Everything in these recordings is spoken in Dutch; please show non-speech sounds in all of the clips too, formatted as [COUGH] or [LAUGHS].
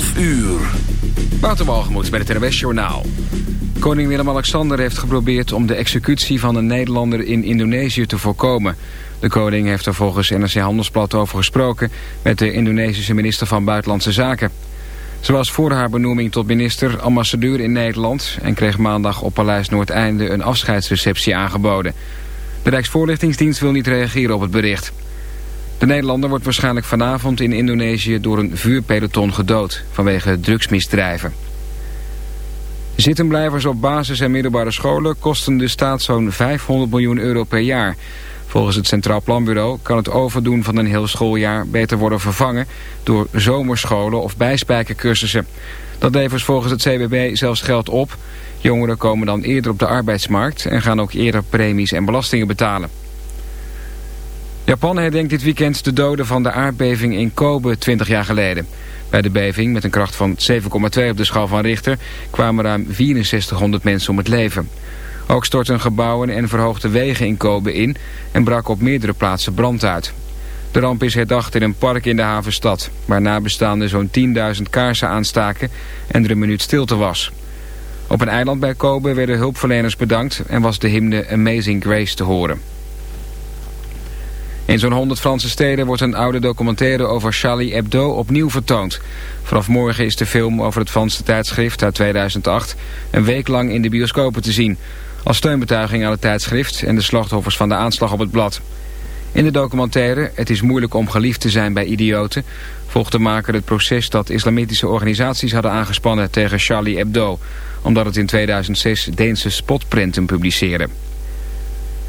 12 uur. Bij het NWS Journaal. Koning Willem-Alexander heeft geprobeerd om de executie van een Nederlander in Indonesië te voorkomen. De koning heeft er volgens NRC Handelsblad over gesproken met de Indonesische minister van Buitenlandse Zaken. Ze was voor haar benoeming tot minister ambassadeur in Nederland... en kreeg maandag op Paleis Noordeinde een afscheidsreceptie aangeboden. De Rijksvoorlichtingsdienst wil niet reageren op het bericht. De Nederlander wordt waarschijnlijk vanavond in Indonesië door een vuurpeloton gedood vanwege drugsmisdrijven. Zittenblijvers op basis- en middelbare scholen kosten de staat zo'n 500 miljoen euro per jaar. Volgens het Centraal Planbureau kan het overdoen van een heel schooljaar beter worden vervangen door zomerscholen of bijspijkercursussen. Dat levert volgens het CBB zelfs geld op. Jongeren komen dan eerder op de arbeidsmarkt en gaan ook eerder premies en belastingen betalen. Japan herdenkt dit weekend de doden van de aardbeving in Kobe 20 jaar geleden. Bij de beving, met een kracht van 7,2 op de schaal van Richter, kwamen ruim 6400 mensen om het leven. Ook stortten gebouwen en verhoogde wegen in Kobe in en brak op meerdere plaatsen brand uit. De ramp is herdacht in een park in de havenstad, waar nabestaanden zo'n 10.000 kaarsen aanstaken en er een minuut stilte was. Op een eiland bij Kobe werden hulpverleners bedankt en was de hymne Amazing Grace te horen. In zo'n 100 Franse steden wordt een oude documentaire over Charlie Hebdo opnieuw vertoond. Vanaf morgen is de film over het Franse tijdschrift uit 2008 een week lang in de bioscopen te zien. Als steunbetuiging aan het tijdschrift en de slachtoffers van de aanslag op het blad. In de documentaire Het is moeilijk om geliefd te zijn bij idioten... volgt de maker het proces dat islamitische organisaties hadden aangespannen tegen Charlie Hebdo... omdat het in 2006 Deense spotprinten publiceerde.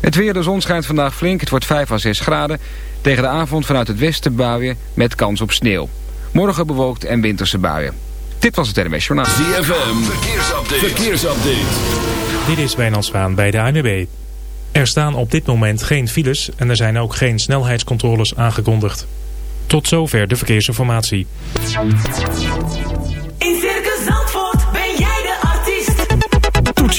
Het weer, de zon schijnt vandaag flink. Het wordt 5 à 6 graden. Tegen de avond vanuit het westen buien met kans op sneeuw. Morgen bewolkt en winterse buien. Dit was het NWS Journaal. ZFM, verkeersupdate. verkeersupdate. Dit is Wijnand Zwaan bij de ANWB. Er staan op dit moment geen files en er zijn ook geen snelheidscontroles aangekondigd. Tot zover de verkeersinformatie.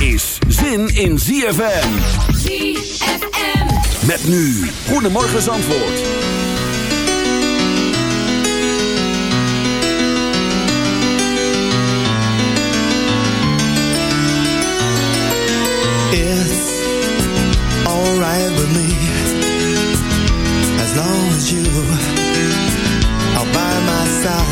is zin in ZFM. ZFM. Met nu, Goedemorgen Zandvoort. It's alright with me as long as you are by my side.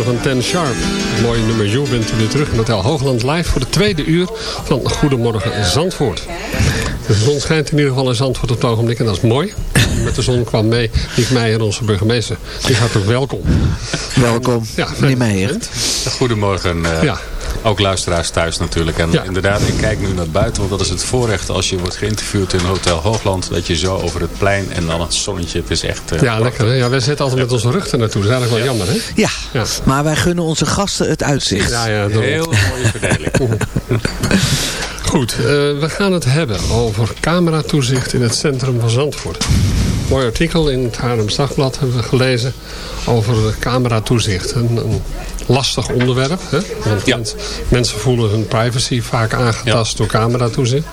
Van Ten Sharp. Het mooie nummer You bent u weer terug in Hotel Hoogland live voor de tweede uur van Goedemorgen Zandvoort. De zon schijnt in ieder geval in Zandvoort op het ogenblik en dat is mooi. Met de zon kwam mee Niek Meijer, onze burgemeester. Die hartelijk welkom. Welkom, Ja, meneer Meijer. Goedemorgen. eh, Ja. Ook luisteraars thuis natuurlijk. En Ja. inderdaad, ik kijk nu naar buiten. Want dat is het voorrecht als je wordt geïnterviewd in Hotel Hoogland. Dat je zo over het plein en dan het zonnetje. Het is echt... eh, Ja, lekker hè. Ja, wij zitten altijd met onze rug er naartoe. Dat is eigenlijk wel jammer hè. Ja, Ja. maar wij gunnen onze gasten het uitzicht. Ja, ja. Heel mooie verdeling. [LAUGHS] Goed, eh, we gaan het hebben over cameratoezicht in het centrum van Zandvoort. Mooi artikel in het Haarlems Dagblad hebben we gelezen over cameratoezicht. Een, een lastig onderwerp. Hè? Want Ja. mens- mensen voelen hun privacy vaak aangetast door cameratoezicht.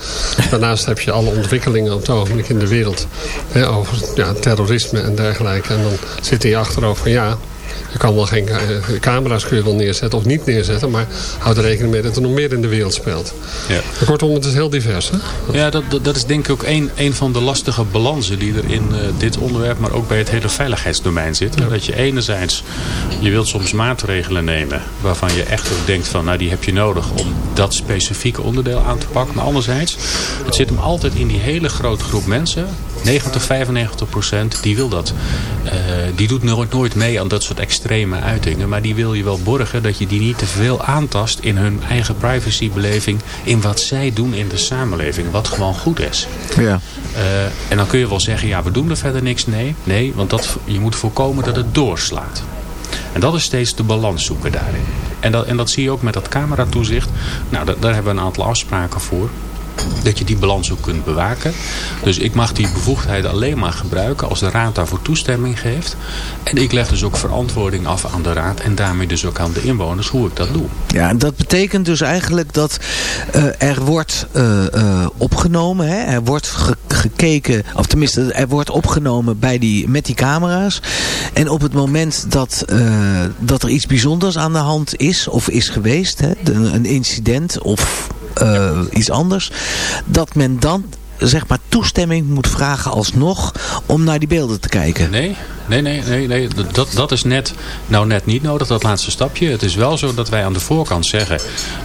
Daarnaast heb je alle ontwikkelingen op het ogenblik in de wereld. Hè, over ja, terrorisme en dergelijke. En dan zit in je achterhoofd van ja... Je kan wel geen eh, camera's kun je wel neerzetten of niet neerzetten. Maar houd er rekening mee dat er nog meer in de wereld speelt. Ja. Kortom, het is heel divers. Hè? Ja, dat, dat, dat is denk ik ook een, een van de lastige balansen die er in eh, dit onderwerp, maar ook bij het hele veiligheidsdomein zitten. Dat je enerzijds, je wilt soms maatregelen nemen waarvan je echt ook denkt van, nou die heb je nodig om dat specifieke onderdeel aan te pakken. Maar anderzijds, het zit hem altijd in die hele grote groep mensen, 90, 95 procent, die wil dat. Eh, die doet nooit, nooit mee aan dat soort extreme uitingen, maar die wil je wel borgen dat je die niet te veel aantast in hun eigen privacybeleving, in wat zij doen in de samenleving, wat gewoon goed is. Ja. Eh, en dan kun je wel zeggen, ja, we doen er verder niks. Nee, nee want dat, je moet voorkomen dat het doorslaat. En dat is steeds de balans zoeken daarin. En dat, en dat zie je ook met dat cameratoezicht. Nou, da- daar hebben we een aantal afspraken voor. Dat je die balans ook kunt bewaken. Dus ik mag die bevoegdheid alleen maar gebruiken als de raad daarvoor toestemming geeft. En ik leg dus ook verantwoording af aan de raad. En daarmee dus ook aan de inwoners hoe ik dat doe. Ja, en dat betekent dus eigenlijk dat eh, er wordt eh, eh, opgenomen. Hè? Er wordt ge- gekeken, of tenminste er wordt opgenomen bij die, met die camera's. En op het moment dat, dat er iets bijzonders aan de hand is of is geweest. Hè? een incident of eh, iets anders. Dat men dan zeg maar toestemming moet vragen alsnog om naar die beelden te kijken. Nee, nee, nee, nee, nee. Dat, dat is net, nou net niet nodig, dat laatste stapje. Het is wel zo dat wij aan de voorkant zeggen,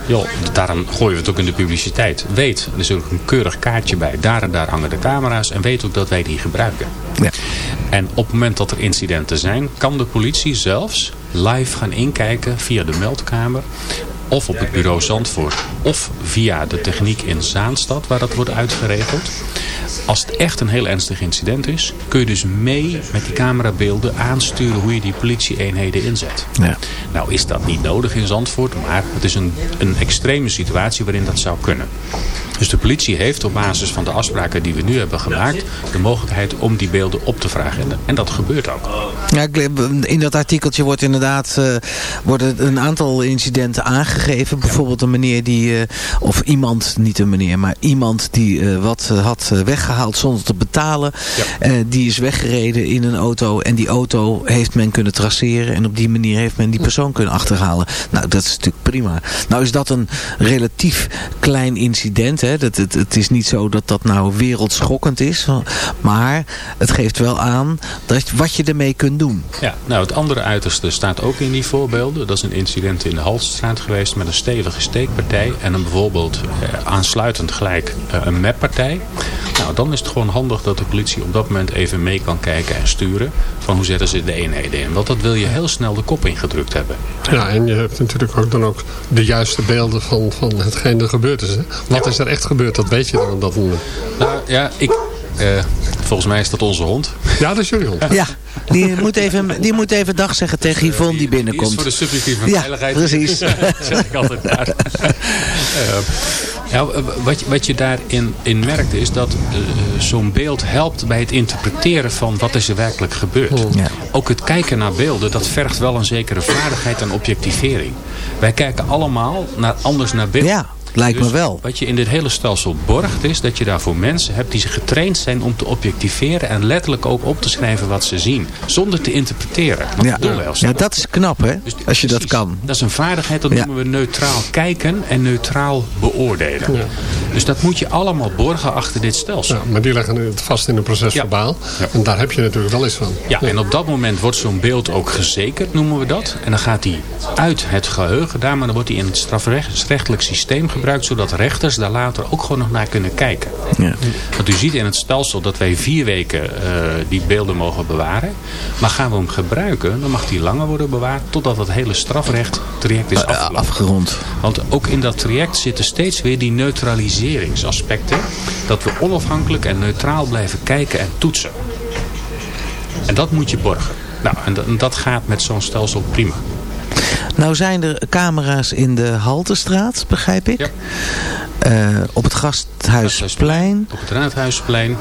joh, daarom gooien we het ook in de publiciteit. Weet, er is ook een keurig kaartje bij, daar en daar hangen de camera's en weet ook dat wij die gebruiken. Ja. En op het moment dat er incidenten zijn, kan de politie zelfs live gaan inkijken via de meldkamer. Of op het bureau Zandvoort. Of via de techniek in Zaanstad waar dat wordt uitgeregeld. Als het echt een heel ernstig incident is, kun je dus mee met die camerabeelden aansturen hoe je die politieeenheden inzet. Ja. Nou is dat niet nodig in Zandvoort, maar het is een, een extreme situatie waarin dat zou kunnen. Dus de politie heeft op basis van de afspraken die we nu hebben gemaakt... de mogelijkheid om die beelden op te vragen. En, dat gebeurt ook. Ja, in dat artikeltje wordt inderdaad eh, worden een aantal incidenten aangegeven. Bijvoorbeeld een meneer die, eh, of iemand, niet een meneer, maar iemand die eh, wat had eh, weggehaald zonder te betalen. Die is weggereden in een auto en die auto heeft men kunnen traceren. En op die manier heeft men die persoon kunnen achterhalen. Nou, dat is natuurlijk prima. Nou is dat een relatief klein incident. Hè. Dat, het, het is niet zo dat dat nou wereldschokkend is. Maar het geeft wel aan dat, wat je ermee kunt doen. Ja, nou het andere uiterste staat ook in die voorbeelden. Dat is een incident in de Haltestraat geweest met een stevige steekpartij. En dan bijvoorbeeld eh, aansluitend gelijk eh, een mappartij. Nou, dan is het gewoon handig dat de politie op dat moment even mee kan kijken en sturen. Van hoe zetten ze de eenheden in. Want dat wil je heel snel de kop ingedrukt hebben. Ja, en je hebt natuurlijk ook dan ook de juiste beelden van, van hetgeen er gebeurd is. Hè? Wat is er echt gebeurd, dat weet je dan op dat moment. Nou ja, ik, eh, volgens mij is dat onze hond. Ja, dat is jullie hond. Ja, die moet even, die moet even dag zeggen tegen Yvonne die Die is binnenkomt. voor de subjectieve Ja, veiligheid. precies. [LAUGHS] zeg ik altijd daar. [LAUGHS] Eh, ja, wat, je- wat je daarin in merkt is dat eh, zo'n beeld helpt bij het interpreteren van wat is er werkelijk gebeurd. Ja. Ook het kijken naar beelden, dat vergt wel een zekere vaardigheid en objectivering. Wij kijken allemaal naar, anders naar beelden. Ja, lijkt me Dus wel. Wat je in dit hele stelsel borgt is dat je daarvoor mensen hebt die zich getraind zijn om te objectiveren en letterlijk ook op te schrijven wat ze zien. Zonder te interpreteren. Want Ja. dat doen wij als ja, dat is knap hè, dus als je dat kan. Dat is een vaardigheid, dat Ja. noemen we neutraal kijken en neutraal beoordelen. Dus dat moet je allemaal borgen achter dit stelsel. Ja, maar die leggen het vast in een procesverbaal. Ja. En daar heb je natuurlijk wel eens van. Ja, en op dat moment wordt zo'n beeld ook gezekerd, noemen we dat. En dan gaat hij uit het geheugen daar, maar dan wordt hij in het strafrechtelijk systeem gebruikt, zodat rechters daar later ook gewoon nog naar kunnen kijken. Ja. Want u ziet in het stelsel dat wij vier weken eh, die beelden mogen bewaren. Maar gaan we hem gebruiken, dan mag die langer worden bewaard totdat het hele strafrecht traject is Eh, afgelopen. afgerond. Want ook in dat traject zitten steeds weer die neutraliseringsaspecten. Dat we onafhankelijk en neutraal blijven kijken en toetsen. En dat moet je borgen. Nou, en dat, gaat met zo'n stelsel prima. Nou zijn er camera's in de Haltestraat, begrijp ik. Ja. Eh, op het Gasthuisplein. Op het Raadhuisplein.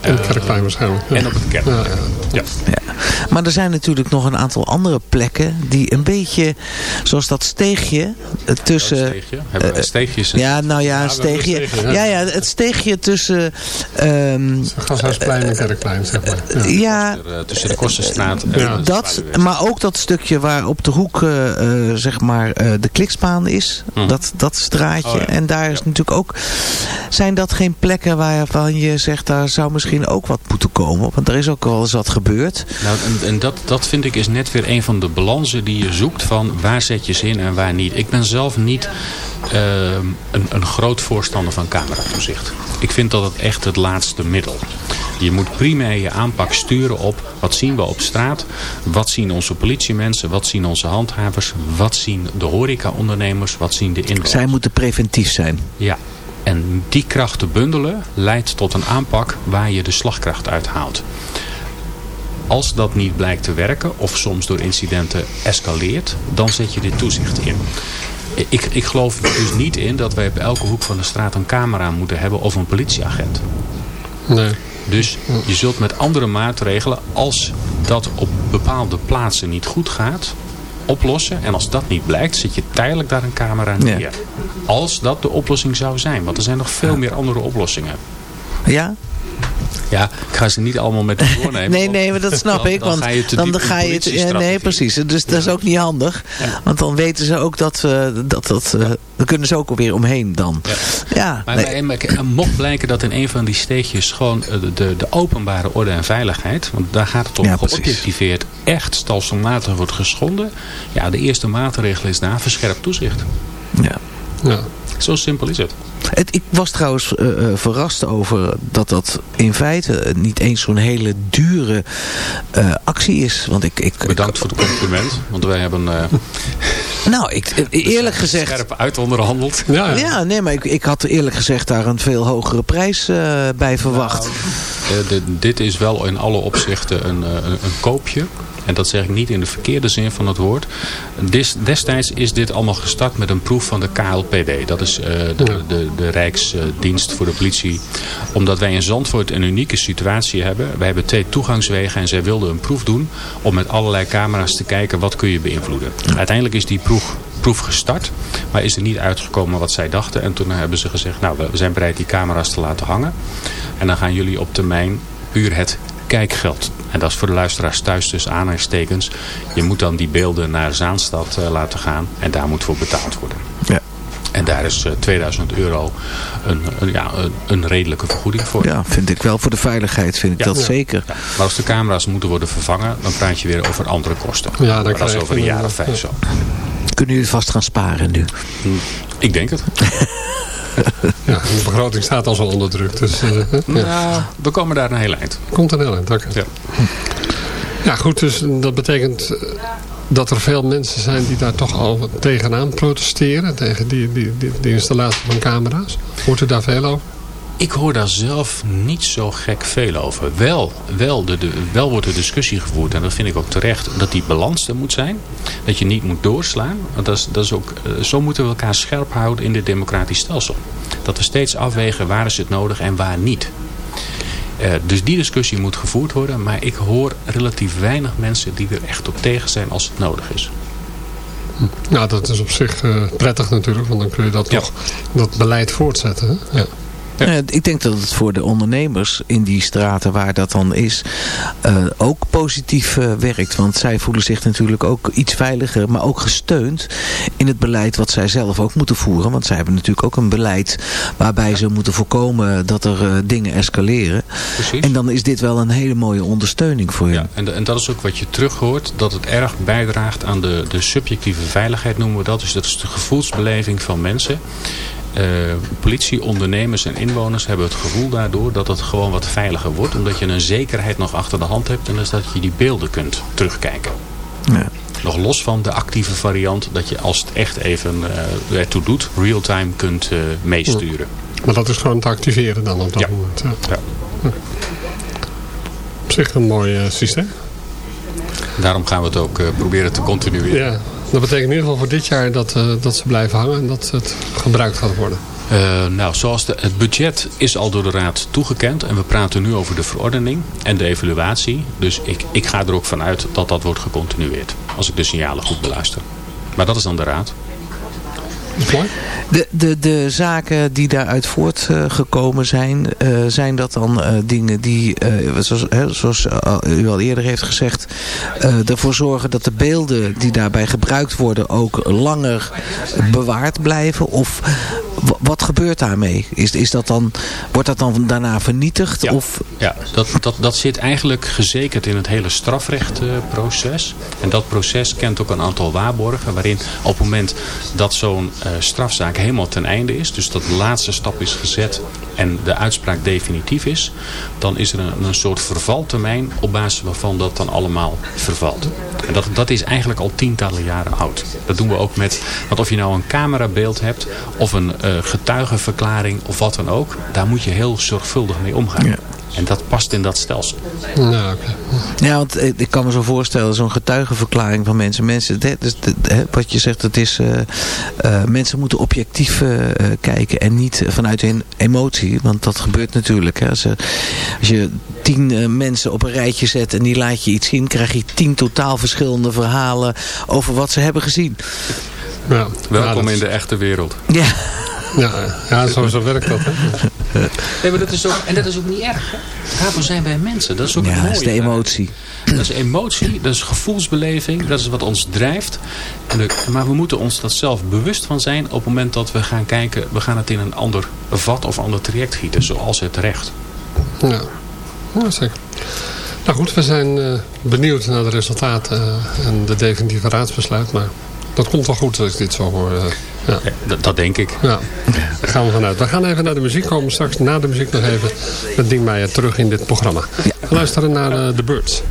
En het kerkplein waarschijnlijk. Ja. En op het kerk. Ja, ja. Maar er zijn natuurlijk nog een aantal andere plekken die een beetje, zoals dat steegje eh, tussen... Steegje. Hebben wij steegjes? Ja, nou ja, een we steegje. Ja, ja. het steegje tussen... ehm, Gashuisplein en kerkplein, zeg maar. Ja. ja, eh, tussen de Kostenstraat en Ja. de dat, maar ook dat stukje waar op de hoek eh, eh, zeg maar eh, de kliksbaan is. Mhm. Dat, dat straatje. Oh ja. En daar is natuurlijk ook... Zijn dat geen plekken waarvan je zegt... daar zou misschien ook wat moeten komen? Want er is ook wel eens wat gebeurd. Nou, en, en dat, dat vind ik is net weer een van de balansen die je zoekt van waar zet je ze in en waar niet. Ik ben zelf niet ehm, een, een groot voorstander van cameratoezicht. Ik vind dat het echt het laatste middel. Je moet primair je aanpak sturen op wat zien we op straat, wat zien onze politiemensen, wat zien onze handhavers, wat zien de horecaondernemers, wat zien de inwoners. Zij moeten preventief zijn. Ja, en die krachten bundelen leidt tot een aanpak waar je de slagkracht uit haalt. Als dat niet blijkt te werken of soms door incidenten escaleert, dan zet je dit toezicht in. Ik, ik geloof er dus niet in dat wij op elke hoek van de straat een camera moeten hebben of een politieagent. Nee. Dus je zult met andere maatregelen, als dat op bepaalde plaatsen niet goed gaat, oplossen. En als dat niet blijkt, zet je tijdelijk daar een camera neer. Ja. Als dat de oplossing zou zijn. Want er zijn nog veel meer andere oplossingen. Ja? Ja, ik ga ze niet allemaal met u [LAUGHS] doornemen. Nee, nee, maar dat snap dan- ik. dan Want ga je te dan ga je het. Nee, precies. Dus dat is ook niet handig. Want dan weten ze ook dat. eh, dat, dat eh, dan kunnen ze ook alweer omheen dan. Ja. Ja, Maar, nee. maar- maar- mocht blijken dat in een van die steegjes gewoon eh, de, de, de openbare orde en veiligheid, want daar gaat het om geobjectiveerd, echt stelselmatig wordt geschonden. Ja, de eerste maatregel is daar verscherpt toezicht. ja. Ja. Zo simpel is het. Het, ik was trouwens eh, eh, verrast over dat dat in feite niet eens zo'n hele dure eh, actie is. Want ik, ik, Bedankt voor het compliment, want wij hebben eh, [LAUGHS] nou, ik, eh, eerlijk gezegd. scherp uitonderhandeld. [LAUGHS] Ja, ja. Ja, nee, maar ik, ik had eerlijk gezegd daar een veel hogere prijs eh, bij verwacht. Eh, dit, dit is wel in alle opzichten een, een, een koopje. En dat zeg ik niet in de verkeerde zin van het woord. Des- destijds is dit allemaal gestart met een proef van de KLPD. Dat is eh, de, de, de Rijksdienst voor de politie. Omdat wij in Zandvoort een unieke situatie hebben. Wij hebben twee toegangswegen en zij wilden een proef doen. Om met allerlei camera's te kijken wat kun je beïnvloeden. Uiteindelijk is die proef, proef gestart. Maar is er niet uitgekomen wat zij dachten. En toen hebben ze gezegd, nou we zijn bereid die camera's te laten hangen. En dan gaan jullie op termijn puur het kijkgeld. En dat is voor de luisteraars thuis dus aanhalingstekens. Je moet dan die beelden naar Zaanstad eh, laten gaan. En daar moet voor betaald worden. Ja. En daar is eh, 2000 euro een, een, ja, een, een redelijke vergoeding voor. Ja, vind ik wel. Voor de veiligheid vind ik Ja. dat Ja. zeker. Ja, Maar als de camera's moeten worden vervangen, dan praat je weer over andere kosten. Ja, dat krijg is over een een- jaar of vijf zo. Kunnen jullie vast gaan sparen nu? Ik denk het. [LAUGHS] Ja, de begroting staat al zo onder druk. Dus eh, ja. We komen daar een heel eind. komt er heel eind. oké. Ja. Ja, goed. Dus dat betekent eh, dat er veel mensen zijn die daar toch al tegenaan protesteren. Tegen die, die, die, die installatie van camera's. Hoort u daar veel over? Ik hoor daar zelf niet zo gek veel over. Wel, wel, de, de, wel wordt er discussie gevoerd, en dat vind ik ook terecht, dat die balans er moet zijn. Dat je niet moet doorslaan. Want dat is, dat is ook, eh, zo moeten we elkaar scherp houden in dit democratisch stelsel. Dat we steeds afwegen waar is het nodig en waar niet. Eh, dus die discussie moet gevoerd worden. Maar ik hoor relatief weinig mensen die er echt op tegen zijn als het nodig is. Nou, dat is op zich eh, prettig natuurlijk. Want dan kun je dat Ja. toch, dat beleid voortzetten. Hè? Ja. Eh, ik denk dat het voor de ondernemers in die straten waar dat dan is eh, ook positief eh, werkt. Want zij voelen zich natuurlijk ook iets veiliger, maar ook gesteund in het beleid wat zij zelf ook moeten voeren. Want zij hebben natuurlijk ook een beleid waarbij ze moeten voorkomen dat er dingen escaleren. Precies. En dan is dit wel een hele mooie ondersteuning voor je. Ja, en, en dat is ook wat je terug hoort, dat het erg bijdraagt aan de, de subjectieve veiligheid noemen we dat. Dus dat is de gevoelsbeleving van mensen. Eh, politie, ondernemers en inwoners hebben het gevoel daardoor dat het gewoon wat veiliger wordt. Omdat je een zekerheid nog achter de hand hebt en dus dat je die beelden kunt terugkijken. Ja. Nog los van de actieve variant dat je als het echt even eh ertoe doet, real-time kunt eh, meesturen. Maar dat is gewoon te activeren dan op dat Ja. moment. Ja. Ja. Op zich een mooi systeem. Daarom gaan we het ook proberen te continueren. Dat betekent in ieder geval voor dit jaar dat, eh, dat ze blijven hangen en dat het gebruikt gaat worden. Eh, nou, zoals de, het budget is al door de Raad toegekend. En we praten nu over de verordening en de evaluatie. Dus ik, ik ga er ook vanuit dat dat wordt gecontinueerd. Als ik de signalen goed beluister. Maar dat is dan de Raad. Dat is mooi. De, de, de zaken die daaruit voortgekomen zijn, eh, zijn dat dan eh, dingen die, eh, zoals, hè, zoals u al eerder heeft gezegd, eh, ervoor zorgen dat de beelden die daarbij gebruikt worden ook langer bewaard blijven? Of wat gebeurt daarmee? Is, is dat dan, wordt dat dan daarna vernietigd? Ja. Of, Ja, dat, dat, dat zit eigenlijk gezekerd in het hele strafrechtproces. en dat proces kent ook een aantal waarborgen. Waarin op het moment dat zo'n strafzaak helemaal ten einde is. Dus dat de laatste stap is gezet en de uitspraak definitief is. Dan is er een, een soort vervaltermijn op basis waarvan dat dan allemaal vervalt. En dat, dat is eigenlijk al tientallen jaren oud. Dat doen we ook met, want of je nou een camerabeeld hebt of een eh, getuigenverklaring of wat dan ook. Daar moet je heel zorgvuldig mee omgaan. En dat past in dat stelsel. Nou. Ja, want eh, ik kan me zo voorstellen, zo'n getuigenverklaring van mensen. mensen hè, dus, wat je zegt, het is, eh, eh, mensen moeten objectief kijken en niet vanuit hun emotie. Want dat gebeurt natuurlijk. Hè. Als, als je tien eh, mensen op een rijtje zet en die laat je iets zien, krijg je tien totaal verschillende verhalen over wat ze hebben gezien. Ja. Ja, Welkom dat- in de echte wereld. Ja, Ja, ja zo, zo werkt dat. Hè? Nee, maar dat is ook, en dat is ook niet erg. Hè? Daarvoor zijn wij mensen. Dat is ook ja het dat mooie. is de emotie. Dat is emotie, dat is gevoelsbeleving, dat is wat ons drijft. Maar we moeten ons dat zelf bewust van zijn op het moment dat we gaan kijken, we gaan het in een ander vat of ander traject gieten, zoals het recht. Ja. ja, zeker. Nou goed, we zijn eh, benieuwd naar de resultaten eh, en de definitieve raadsbesluit. Maar dat komt wel goed als ik dit zo hoor. eh. Ja. Dat, denk ik. Ja, daar gaan we vanuit. We gaan even naar de muziek komen. Straks na de muziek nog even met Ding Meijer terug in dit programma. We luisteren naar eh, The Birds.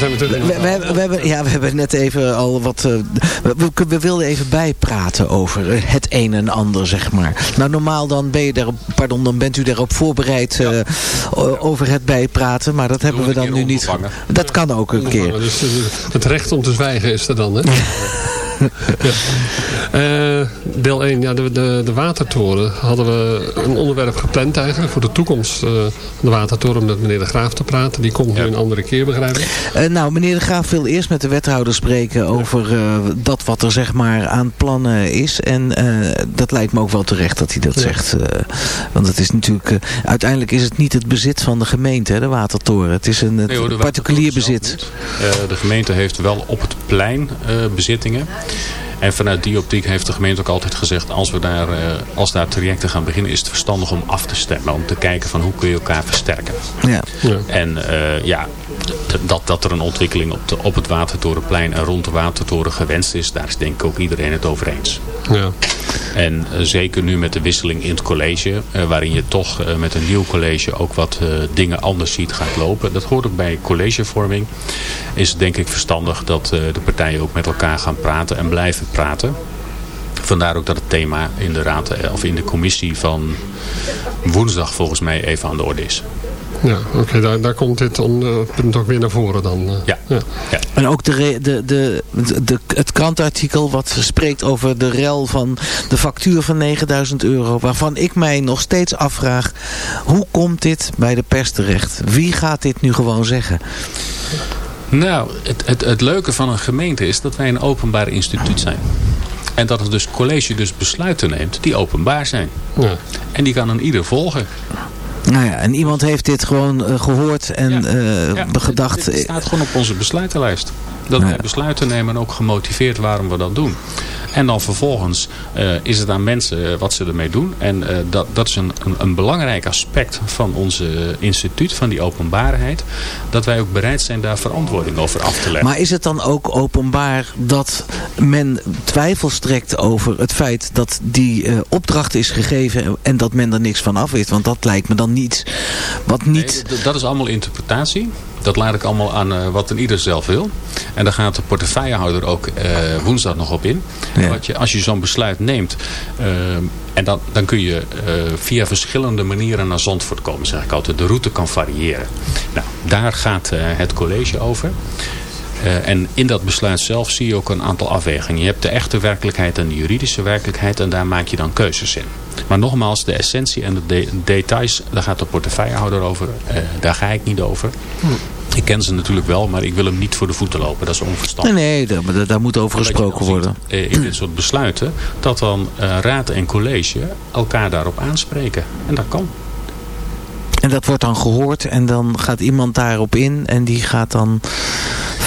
Zijn terug We, we, hebben- we hebben, ja, we hebben net even al wat... eh, we, wilden even bijpraten over eh, het een en ander, zeg maar. Nou, normaal dan, ben je daarop, pardon, dan bent u daarop voorbereid eh, over het bijpraten. Maar dat hebben we dan nu niet... Dat kan ook een keer. Dus het recht om te zwijgen is er dan, hè? [LAUGHS] Ja. [LAUGHS] Eh, deel 1, ja, de, de, de watertoren. Hadden we een onderwerp gepland eigenlijk voor de toekomst. eh, van de watertoren met meneer De Graaf te praten. Die komt nu een andere keer, begrijp ik. Eh, nou, meneer de Graaf wil eerst met de wethouder spreken over eh, dat wat er zeg maar aan plannen is. En eh, dat lijkt me ook wel terecht dat hij dat Ja. zegt. eh, want het is natuurlijk, uiteindelijk is het niet het bezit van de gemeente, hè, de watertoren. Het is een het Nee hoor, de particulier bezit. Eh, de gemeente heeft wel op het plein eh, bezittingen. En vanuit die optiek heeft de gemeente ook altijd gezegd... Als, we daar, eh, als daar trajecten gaan beginnen... is het verstandig om af te stemmen. Om te kijken van hoe kun je elkaar versterken. Ja. Ja. En eh, ja, dat, dat er een ontwikkeling op, de, op het Watertorenplein en rond de Watertoren gewenst is... daar is denk ik ook iedereen het over eens. Ja. En eh, zeker nu met de wisseling in het college, eh, waarin je toch eh, met een nieuw college ook wat dingen anders ziet gaat lopen. Dat hoort ook bij collegevorming. Is het denk ik verstandig dat de partijen ook met elkaar gaan praten en blijven praten. Vandaar ook dat het thema in de raad of in de commissie van woensdag volgens mij even aan de orde is. Ja, oké, daar, daar komt dit onderpunt ook weer naar voren dan. eh. Ja. ja. ja. En ook de, re- de, de, de, het krantartikel wat spreekt over de rel van de factuur van 9000 euro. Waarvan ik mij nog steeds afvraag, hoe komt dit bij de pers terecht? Wie gaat dit nu gewoon zeggen? Nou, het, het, het leuke van een gemeente is dat wij een openbaar instituut zijn. En dat het dus college dus besluiten neemt die openbaar zijn. Ja. En die kan een ieder volgen. Nou ja, en iemand heeft dit gewoon eh, gehoord en Ja. eh, Ja, gedacht... Dit staat gewoon op onze besluitenlijst. Dat Ja. wij besluiten nemen en ook gemotiveerd waarom we dat doen. En dan vervolgens eh, is het aan mensen eh, wat ze ermee doen. En eh, dat, dat is een, een, een belangrijk aspect van ons instituut, van die openbaarheid. Dat wij ook bereid zijn daar verantwoording over af te leggen. Maar is het dan ook openbaar dat men twijfels trekt over het feit dat die opdracht is gegeven en dat men er niks van af weet? Want dat lijkt me dan niet wat niet... Nee, dat is allemaal interpretatie. Dat laat ik allemaal aan eh, wat een ieder zelf wil. En daar gaat de portefeuillehouder ook eh, woensdag nog op in. Ja. Wat je, als je zo'n besluit neemt, eh, en dan, dan kun je via verschillende manieren naar Zandvoort komen. Zeg ik altijd, de route kan variëren. Nou, daar gaat het college over. En in dat besluit zelf zie je ook een aantal afwegingen. Je hebt de echte werkelijkheid en de juridische werkelijkheid en daar maak je dan keuzes in. Maar nogmaals, de essentie en de de- details, daar gaat de portefeuillehouder over. Eh, daar ga ik niet over. Ik ken ze natuurlijk wel, maar ik wil hem niet voor de voeten lopen. Dat is onverstandig. Nee, nee, daar, daar- moet over gesproken worden. ziet, eh, in dit soort besluiten, dat dan eh, raad en college elkaar daarop aanspreken. En dat kan. En dat wordt dan gehoord en dan gaat iemand daarop in en die gaat dan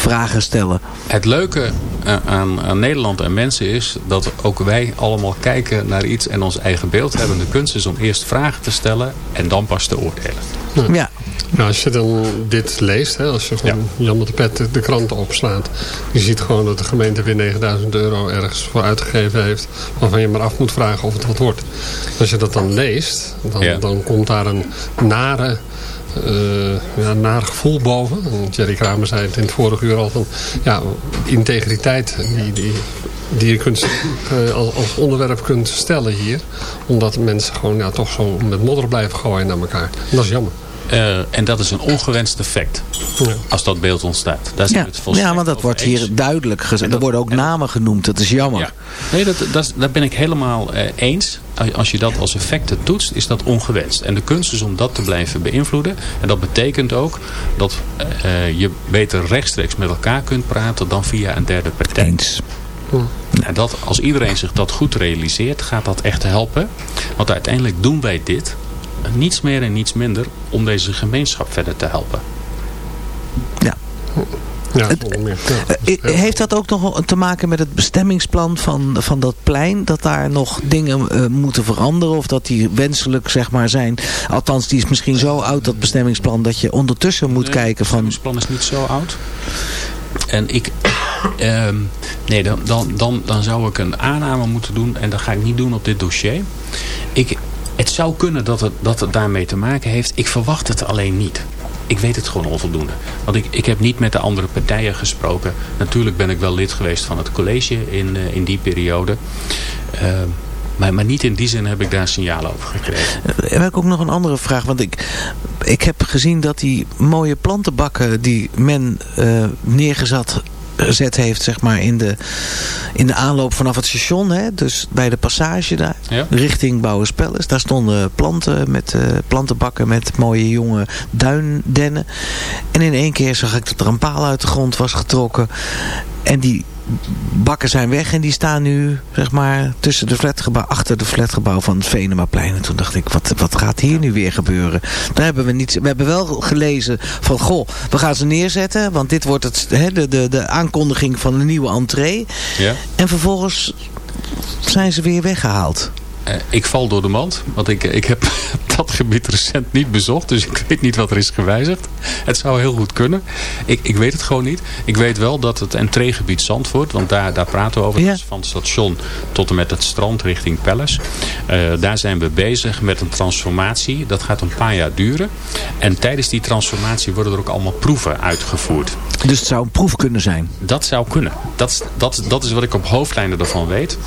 vragen stellen. Het leuke eh, aan, aan Nederland en mensen is dat ook wij allemaal kijken naar iets en ons eigen beeld hebben. De kunst is om eerst vragen te stellen en dan pas te oordelen. Ja, Nou, als je dan dit leest, hè, als je gewoon Jan met de pet de, de kranten opslaat. Je ziet gewoon dat de gemeente weer 9000 euro ergens voor uitgegeven heeft. Waarvan je maar af moet vragen of het wat wordt. Als je dat dan leest, dan, Ja. dan komt daar een nare... eh ja, naar gevoel boven. En Jerry Kramer zei het in het vorige uur al van... Ja, integriteit die, die, die je kunt, eh, als, als onderwerp kunt stellen hier. Omdat mensen gewoon ja, toch zo met modder blijven gooien naar elkaar. En dat is jammer. Eh, en dat is een ongewenst effect als dat beeld ontstaat. Daar zijn ja. het volstrekt ja want dat wordt eens. hier duidelijk gezegd. En Er dat- worden ook en- namen genoemd, dat is jammer. Ja. Nee, dat, dat, daar ben ik helemaal eh, eens. Als- je dat als effecten toetst, is dat ongewenst. En de kunst is om dat te blijven beïnvloeden. En dat betekent ook dat eh, je beter rechtstreeks met elkaar kunt praten dan via een derde partij. Eens. En dat, als iedereen zich dat goed realiseert, gaat dat echt helpen. Want uiteindelijk doen wij dit, niets meer en niets minder, om deze gemeenschap verder te helpen. Ja. Ja, meer. Ja. Eh, Heeft dat ook nog te maken met het bestemmingsplan van, van dat plein? Dat daar nog dingen eh, moeten veranderen? Of dat die wenselijk zeg maar zijn? Althans, die is misschien zo oud, dat bestemmingsplan, dat je ondertussen moet Nee, kijken van... Het plan is niet zo oud. En ik... ehm, nee, dan, dan, dan, dan zou ik een aanname moeten doen. En dat ga ik niet doen op dit dossier. Ik, het zou kunnen dat het, dat het daarmee te maken heeft. Ik verwacht het alleen niet. ik weet het gewoon onvoldoende. Want ik, ik heb niet met de andere partijen gesproken. Natuurlijk ben ik wel lid geweest van het college in, eh, in die periode. Eh, maar, maar niet in die zin heb ik daar signalen over gekregen. Eh, Heb ik ook nog een andere vraag. Want ik, ik heb gezien dat die mooie plantenbakken die men eh, neergezet gezet heeft zeg maar, in, de, in de aanloop vanaf het station. Hè, dus bij de passage daar, Ja. richting Bouwerspellers. Daar stonden planten met, eh, plantenbakken met mooie jonge duindennen. En in één keer zag ik dat er een paal uit de grond was getrokken. En die bakken zijn weg en die staan nu zeg maar tussen de flatgebouw, achter de flatgebouw van het Venemaplein. En toen dacht ik, wat, wat gaat hier nu weer gebeuren? Daar hebben we niet. We hebben wel gelezen van, goh, we gaan ze neerzetten, want dit wordt het, hè, de, de, de aankondiging van een nieuwe entree. Ja? En vervolgens zijn ze weer weggehaald. Eh, ik val door de mand, want ik, ik heb [LAUGHS] dat gebied recent niet bezocht. Dus ik weet niet wat er is gewijzigd. Het zou heel goed kunnen. Ik, ik weet het gewoon niet. Ik weet wel dat het entreegebied Zandvoort, want daar, daar praten we over. Ja. Van het station tot en met het strand richting Palace. Eh, daar zijn we bezig met een transformatie. Dat gaat een paar jaar duren. En tijdens die transformatie worden er ook allemaal proeven uitgevoerd. Dus het zou een proef kunnen zijn. Dat zou kunnen. Dat, is- dat, dat is wat ik op hoofdlijnen ervan weet.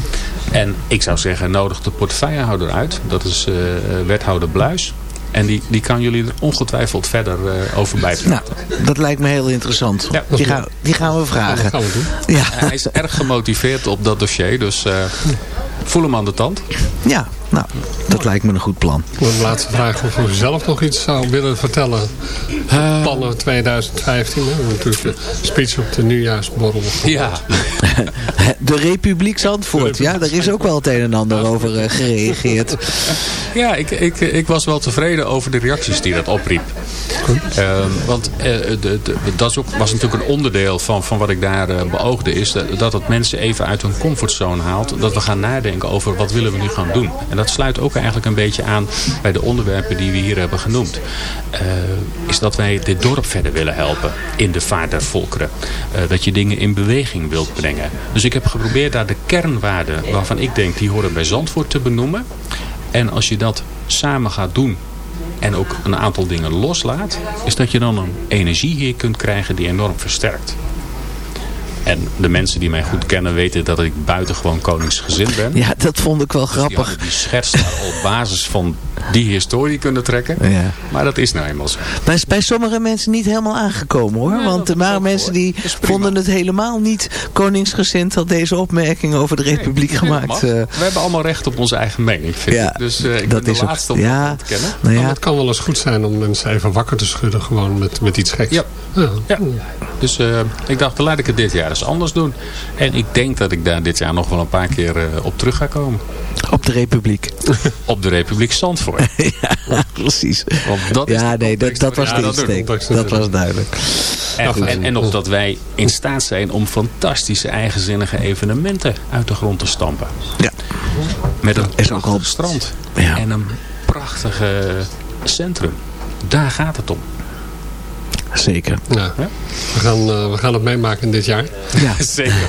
En ik zou zeggen, nodig de portefeuillehouder uit. Dat is eh, eh, wethouder Bluis. En die, die kan jullie er ongetwijfeld verder eh, over Nou, bijpraten. dat lijkt me heel interessant. Ja. die, gaan, die gaan we vragen. Dat gaan we doen. Ja, Hij is erg gemotiveerd op dat dossier. Dus eh, voel hem aan de tand. ja, nou, dat lijkt me een goed plan. Mijn laatste vraag of u zelf nog iets zou willen vertellen. Plannen 2015. Hè? Natuurlijk de speech op de nieuwjaarsborrel. Ja, De Republiek Zandvoort. Ja, daar is ook wel het een en ander over eh, gereageerd. ja ik, ik, ik was wel tevreden over de reacties die dat opriep. Ehm, want eh, de, de, dat is ook, was natuurlijk een onderdeel van, van wat ik daar eh, beoogde. Is dat, dat het mensen even uit hun comfortzone haalt. Dat we gaan nadenken over wat willen we nu gaan doen. En dat sluit ook eigenlijk een beetje aan bij de onderwerpen die we hier hebben genoemd. Eh, is dat wij dit dorp verder willen helpen in de vaart der volkeren. Eh, dat je dingen in beweging wilt brengen. Dus ik heb geprobeerd daar de kernwaarden waarvan ik denk die horen bij Zandvoort te benoemen. En als je dat samen gaat doen en ook een aantal dingen loslaat, is dat je dan een energie hier kunt krijgen die enorm versterkt. En de mensen die mij goed kennen weten dat ik buitengewoon koningsgezind ben. Ja, dat vond ik wel Dus die grappig. hadden die schets daar op [LAUGHS] basis van die historie kunnen trekken. Ja. Maar dat is nou eenmaal zo. Maar is bij sommige mensen niet helemaal aangekomen hoor. Want er waren mensen die vonden het helemaal niet koningsgezind dat deze opmerking over de republiek Nee, gemaakt. eh. We hebben allemaal recht op onze eigen mening, vind Ja, ik. Dus eh, ik dat ben is de ook- om ja. dat te kennen. nou Maar ja, het kan wel eens goed zijn om mensen even wakker te schudden. Gewoon met, met iets geks. Ja. Ja. Ja, dus eh, ik dacht, dan laat ik het dit jaar anders doen. En ik denk dat ik daar dit jaar nog wel een paar keer eh, op terug ga komen. op de republiek. [LAUGHS] Op de Republiek Zandvoort. [LAUGHS] ja, precies. Want dat is Ja, nee, dat, dat was de dat insteek. Dat was duidelijk. En, en, en nog dat wij in staat zijn om fantastische eigenzinnige evenementen uit de grond te stampen. Ja. Met een Is ook al- prachtig strand. Ja. En een prachtige centrum. Daar gaat het om. Zeker. Ja. We, gaan, eh, we gaan het meemaken dit jaar. Ja. [LAUGHS] Zeker.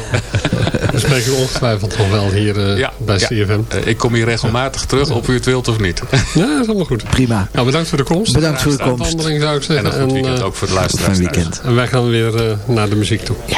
We spreken ongetwijfeld nog wel hier eh, Ja, bij ja. CFM. Eh, ik kom hier regelmatig terug, of u het wilt of niet. Ja, dat is allemaal goed. Prima. Nou, bedankt voor de komst. Bedankt voor de komst. Zou ik En zeggen. een goed weekend ook voor de luisteraars. Weekend. en wij gaan weer naar de muziek toe. If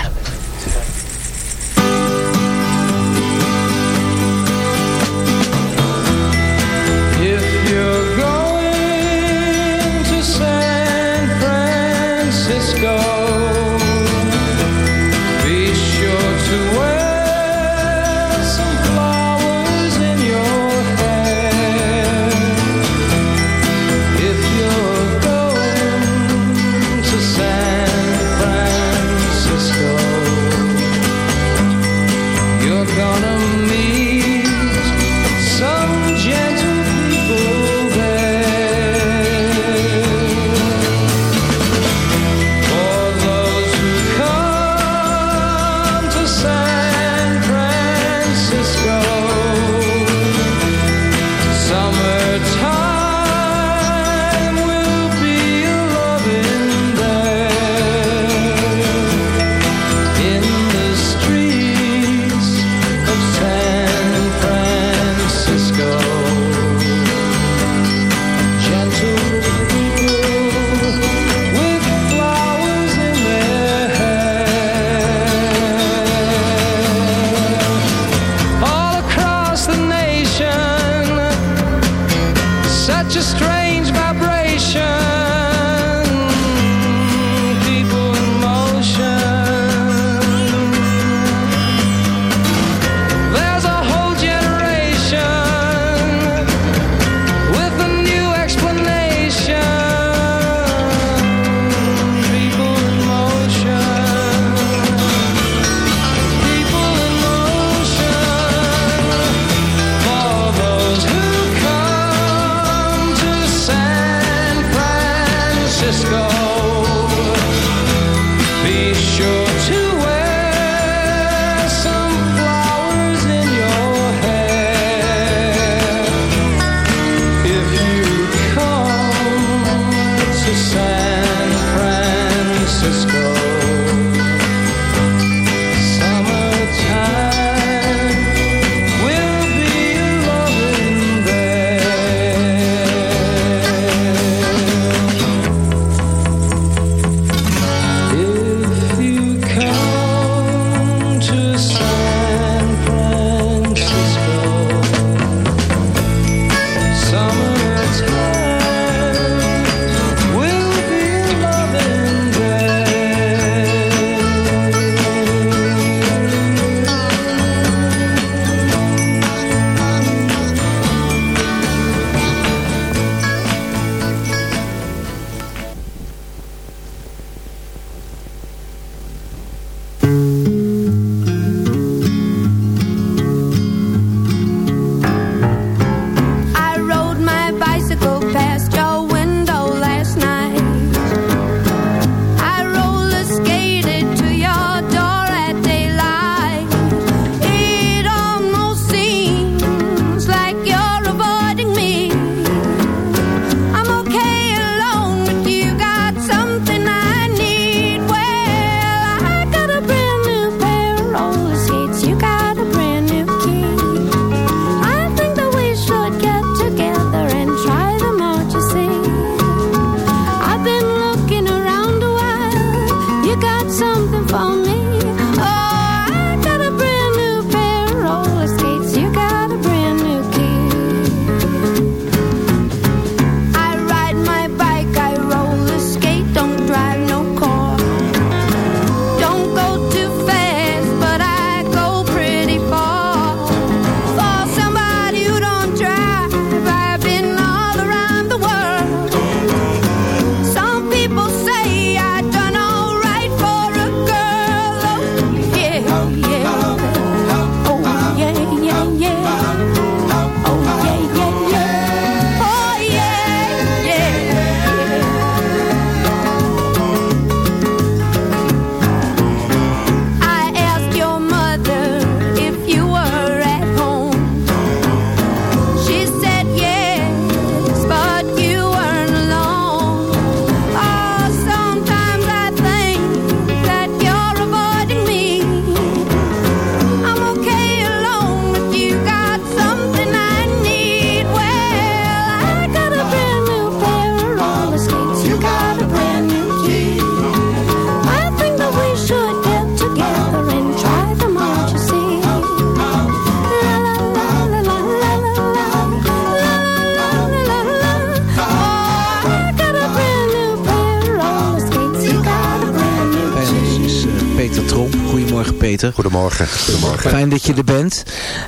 Goedemorgen. Goedemorgen. Fijn dat je er bent.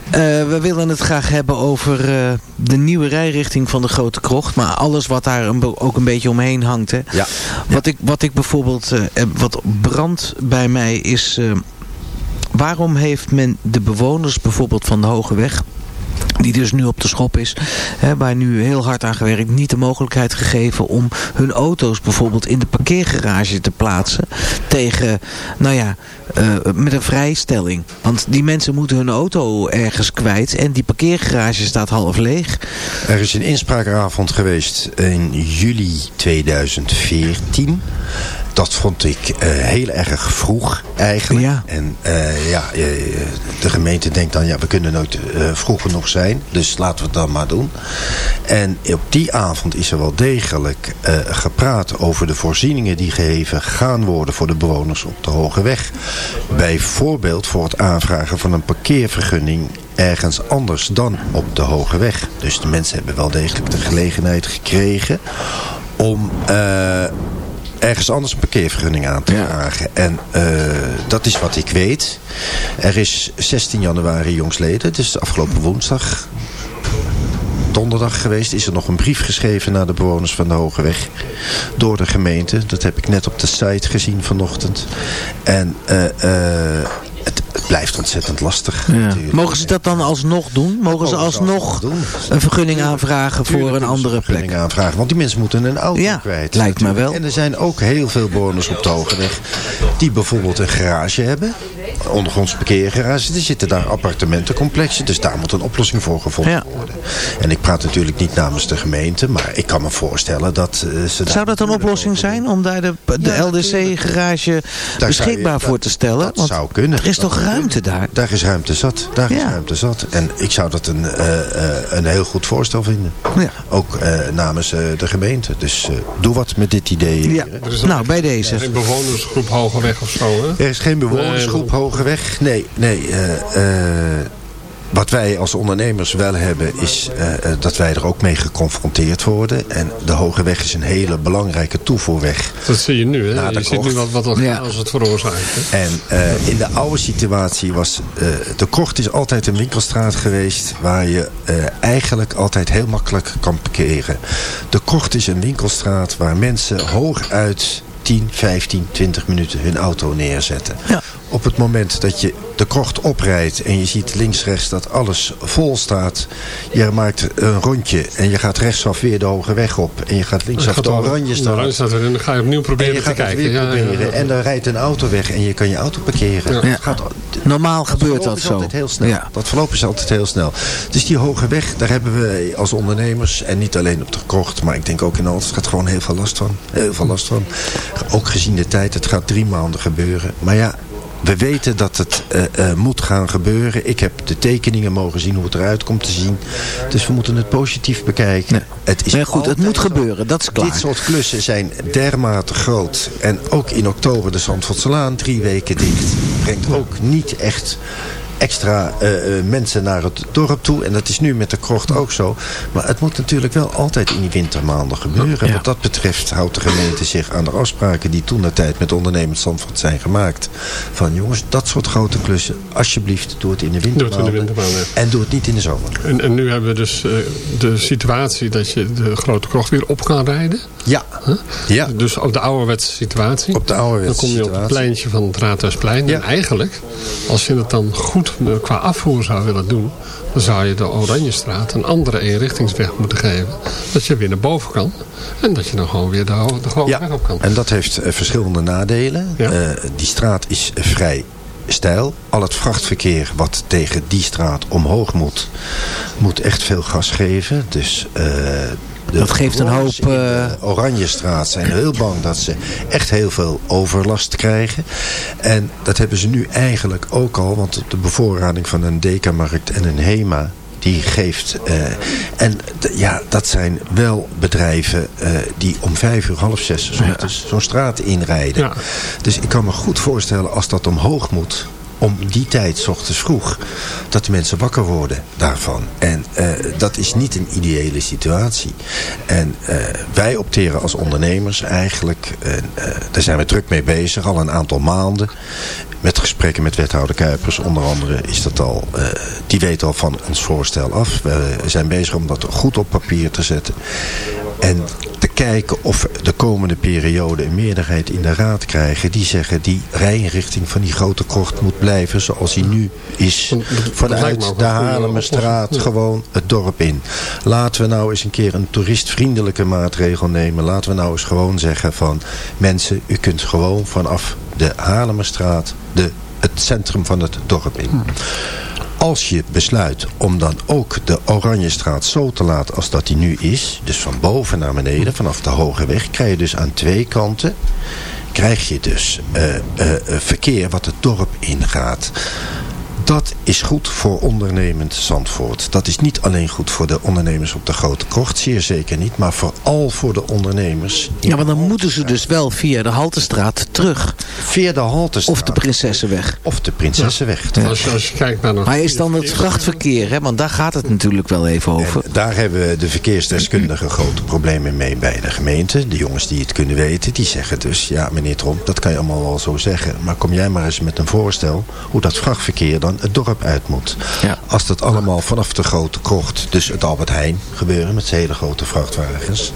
Eh, we willen het graag hebben over eh, de nieuwe rijrichting van de Grote Krocht. Maar alles wat daar een ook een beetje omheen hangt. Hè. Ja. Wat, ik, wat ik bijvoorbeeld, eh, wat brandt bij mij is... waarom heeft men de bewoners bijvoorbeeld van de Hoge Weg die dus nu op de schop is, hè, waar nu heel hard aan gewerkt, niet de mogelijkheid gegeven om hun auto's bijvoorbeeld in de parkeergarage te plaatsen tegen, nou ja, eh, met een vrijstelling. Want die mensen moeten hun auto ergens kwijt en die parkeergarage staat half leeg. Er is een inspraakavond geweest in juli 2014. Dat vond ik eh, heel erg vroeg eigenlijk. Ja. En eh, ja, eh, de gemeente denkt dan, ja, we kunnen nooit vroeg genoeg zijn. Dus laten we het dan maar doen. En op die avond is er wel degelijk gepraat over de voorzieningen die gegeven gaan worden voor de bewoners op de Hoge Weg. Bijvoorbeeld voor het aanvragen van een parkeervergunning ergens anders dan op de Hoge Weg. Dus de mensen hebben wel degelijk de gelegenheid gekregen om ergens anders een parkeervergunning aan te vragen. En eh, dat is wat ik weet. Er is 16 januari jongsleden, dus afgelopen woensdag donderdag geweest. Is er nog een brief geschreven naar de bewoners van de Hoge Weg. Door de gemeente. Dat heb ik net op de site gezien vanochtend. En eh, eh, het, het blijft ontzettend lastig. natuurlijk. Mogen ze dat dan alsnog doen? Mogen ze Mogen ze alsnog doen. een vergunning aanvragen voor een andere een plek? vergunning aanvragen. Want die mensen moeten een auto Ja, kwijt. lijkt me wel. En er zijn ook heel veel bewoners op de Hogeweg die bijvoorbeeld een garage hebben. Ondergronds parkeergarage. Er zitten daar appartementencomplexen. Dus daar moet een oplossing voor gevonden Ja. worden. En ik praat natuurlijk niet namens de gemeente. Maar ik kan me voorstellen dat eh, ze daar Zou dat een oplossing zijn om daar de, de LDC-garage beschikbaar voor te stellen? Dat Want zou kunnen. er is toch ruimte daar? Daar is ruimte zat. Daar is ruimte zat. En ik zou dat een, eh, eh, een heel goed voorstel vinden. Ja. Ook eh, namens eh, de gemeente. Dus eh, doe wat met dit idee. Ja. Er is Nou, bij deze. Geen bewonersgroep Hogeweg of zo, hè? Er is geen bewonersgroep Hogeweg. Nee, nee. eh, eh, wat wij als ondernemers wel hebben is eh, eh, dat wij er ook mee geconfronteerd worden. En de Hogeweg is een hele belangrijke toevoerweg. Dat zie je nu, hè? Je ziet nu wat, wat Ja. chaos het veroorzaakt. Hè? En eh, in de oude situatie was... eh, de Krocht is altijd een winkelstraat geweest... waar je eh, eigenlijk altijd heel makkelijk kan parkeren. De Krocht is een winkelstraat waar mensen hooguit 10, 15, 20 minuten hun auto neerzetten. Ja. Op het moment dat je de krocht oprijdt en je ziet links, rechts dat alles vol staat. Je maakt een rondje en je gaat rechtsaf weer de hoge weg op. En je gaat linksaf gaat de oranje de staan. oranje staat weer en dan ga je opnieuw En proberen je te gaat kijken. weer Ja, ja, ja. proberen. En dan rijdt een auto weg en je kan je auto parkeren. Het gaat, Normaal gebeurt dat zo. altijd heel snel. Ja. Dat verloop is altijd heel snel. Dus die hoge weg, daar hebben we als ondernemers... en niet alleen op de krocht, maar ik denk ook in alles... gaat gewoon heel veel last van. Heel veel last van. Ook gezien de tijd, het gaat drie maanden gebeuren. Maar ja, we weten dat het eh, eh, moet gaan gebeuren. Ik heb de tekeningen mogen zien hoe het eruit komt te zien. Dus we moeten het positief bekijken. Het is Maar goed, het moet gebeuren, dat is klaar. Dit soort klussen zijn dermate groot. En ook in oktober de Zandvoortselaan drie weken dicht. Brengt ook niet echt extra eh, eh, mensen naar het dorp toe. En dat is nu met de krocht ook zo. Maar het moet natuurlijk wel altijd in die wintermaanden gebeuren. Ja. Wat dat betreft houdt de gemeente zich aan de afspraken... die toen de tijd met ondernemers Zandvoort zijn gemaakt. Van jongens, dat soort grote klussen... alsjeblieft, doe het in de Doe het in wintermaanden. de wintermaanden. En doe het niet in de zomer. En, en nu hebben we dus eh, de situatie dat je de grote krocht weer op kan rijden. Ja. ja. Dus op de ouderwetse situatie. Op de ouderwetse Dan kom je op het situatie. pleintje van het Raadhuisplein. Ja. En eigenlijk, als je het dan goed eh, qua afvoer zou willen doen... dan zou je de Oranjestraat een andere eenrichtingsweg moeten geven. Dat je weer naar boven kan. En dat je dan gewoon weer de, de gewone weg op kan. En dat heeft eh, verschillende nadelen. Ja. Eh, die straat is vrij steil. Al het vrachtverkeer wat tegen die straat omhoog moet, moet echt veel gas geven. Dus de Dat geeft een hoop, de Oranjestraat zijn heel bang dat ze echt heel veel overlast krijgen. En dat hebben ze nu eigenlijk ook al. Want de bevoorrading van een Dekamarkt en een Hema die geeft. eh, en ja, dat zijn wel bedrijven eh, die om vijf uur, half zes zo'n straat inrijden. Ja. Dus ik kan me goed voorstellen als dat omhoog moet. Om die tijd, s ochtends vroeg, dat de mensen wakker worden daarvan. En eh, dat is niet een ideële situatie. En eh, wij opteren als ondernemers eigenlijk, en, eh, daar zijn we druk mee bezig, al een aantal maanden. Met gesprekken met wethouder Kuipers onder andere is dat al, die weet al van ons voorstel af. We zijn bezig om dat goed op papier te zetten. En te kijken of we de komende periode een meerderheid in de raad krijgen. Die zeggen die rijinrichting van die grote krocht moet blijven zoals die nu is. Vanuit de Haarlemmerstraat gewoon het dorp in. Laten we nou eens een keer een toeristvriendelijke maatregel nemen. Laten we nou eens gewoon zeggen van mensen, u kunt gewoon vanaf de Haarlemmerstraat de, het centrum van het dorp in. Als je besluit om dan ook de Oranjestraat zo te laten als dat die nu is, dus van boven naar beneden, vanaf de Hoge Weg, krijg je dus aan twee kanten, krijg je dus eh, eh, eh, verkeer wat het dorp ingaat. Dat is goed voor ondernemend Zandvoort. Dat is niet alleen goed voor de ondernemers op de Grote Krocht, zeer zeker niet, maar vooral voor de ondernemers. Ja, maar dan moeten ze dus wel via de Haltestraat terug. Via de Haltestraat. Of de Prinsessenweg. Of de Prinsessenweg. Als, je, als je kijkt naar Maar is dan het vrachtverkeer, hè? want daar gaat het natuurlijk wel even over. En daar hebben de verkeersdeskundigen grote problemen mee bij de gemeente. De jongens die het kunnen weten, die zeggen dus... ja, meneer Tromp, dat kan je allemaal wel zo zeggen... maar kom jij maar eens met een voorstel... hoe dat vrachtverkeer dan het dorp uit moet. Ja. Als dat allemaal vanaf de grote krocht... dus het Albert Heijn gebeuren met zijn hele grote vrachtwagens...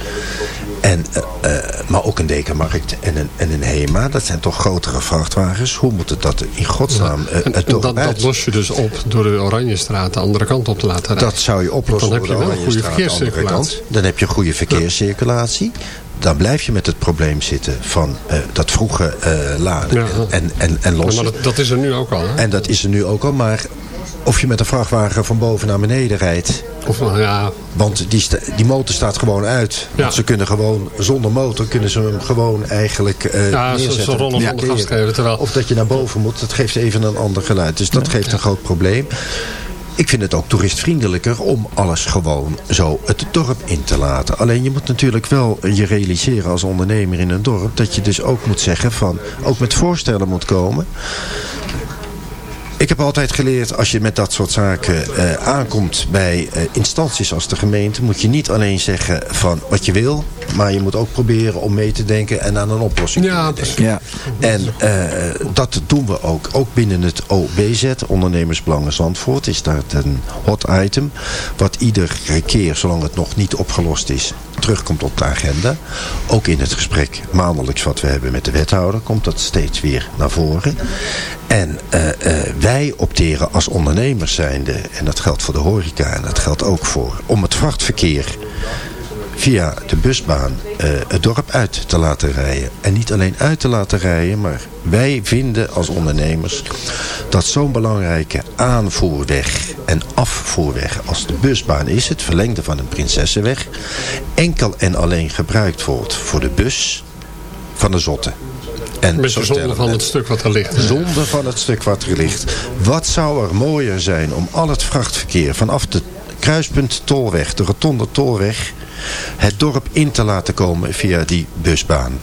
En, eh, eh, maar ook een dekenmarkt en een, en een HEMA. Dat zijn toch grotere vrachtwagens. Hoe moet het dat in godsnaam eh, En, dat, dat los je dus op door de Oranjestraat de andere kant op te laten rijden. Dat zou je oplossen Dan heb door je de wel een goede Oranjestraat aan de andere verkeerscirculatie. Dan heb je goede verkeerscirculatie. Dan blijf je met het probleem zitten van dat vroege laden Ja. en, en, en lossen. maar dat, dat is er nu ook al. Hè? En dat is er nu ook al, maar of je met een vrachtwagen van boven naar beneden rijdt... Of, nou ja, Want die, die motor staat gewoon uit. Ja. Ze kunnen gewoon, zonder motor kunnen ze hem gewoon eigenlijk eh ja ze, neerzetten. ze rollen Ja. van de gas geven. Terwijl, Of dat je naar boven moet, dat geeft even een ander geluid. Dus dat geeft een groot probleem. Ik vind het ook toeristvriendelijker om alles gewoon zo het dorp in te laten. Alleen je moet natuurlijk wel je realiseren als ondernemer in een dorp... dat je dus ook moet zeggen van, ook met voorstellen moet komen... Ik heb altijd geleerd, als je met dat soort zaken eh, aankomt bij eh, instanties als de gemeente, moet je niet alleen zeggen van wat je wil, maar je moet ook proberen om mee te denken en aan een oplossing ja, te denken. Ja. En eh, dat doen we ook. Ook binnen het OBZ, Ondernemersbelangen Zandvoort, is daar een hot item. Wat iedere keer, zolang het nog niet opgelost is, terugkomt op de agenda. Ook in het gesprek maandelijks wat we hebben met de wethouder, komt dat steeds weer naar voren. En eh, eh, wij opteren als ondernemers zijnde, en dat geldt voor de horeca en dat geldt ook voor, om het vrachtverkeer via de busbaan eh, het dorp uit te laten rijden. En niet alleen uit te laten rijden, maar wij vinden als ondernemers dat zo'n belangrijke aanvoerweg en afvoerweg als de busbaan is, het verlengde van een Prinsessenweg, enkel en alleen gebruikt wordt voor de bus van de Zotte. En zo zonde stellen van het stuk wat er ligt. Zonde van het stuk wat er ligt. Wat zou er mooier zijn om al het vrachtverkeer vanaf de kruispunt Tolweg, de rotonde Tolweg, het dorp in te laten komen via die busbaan.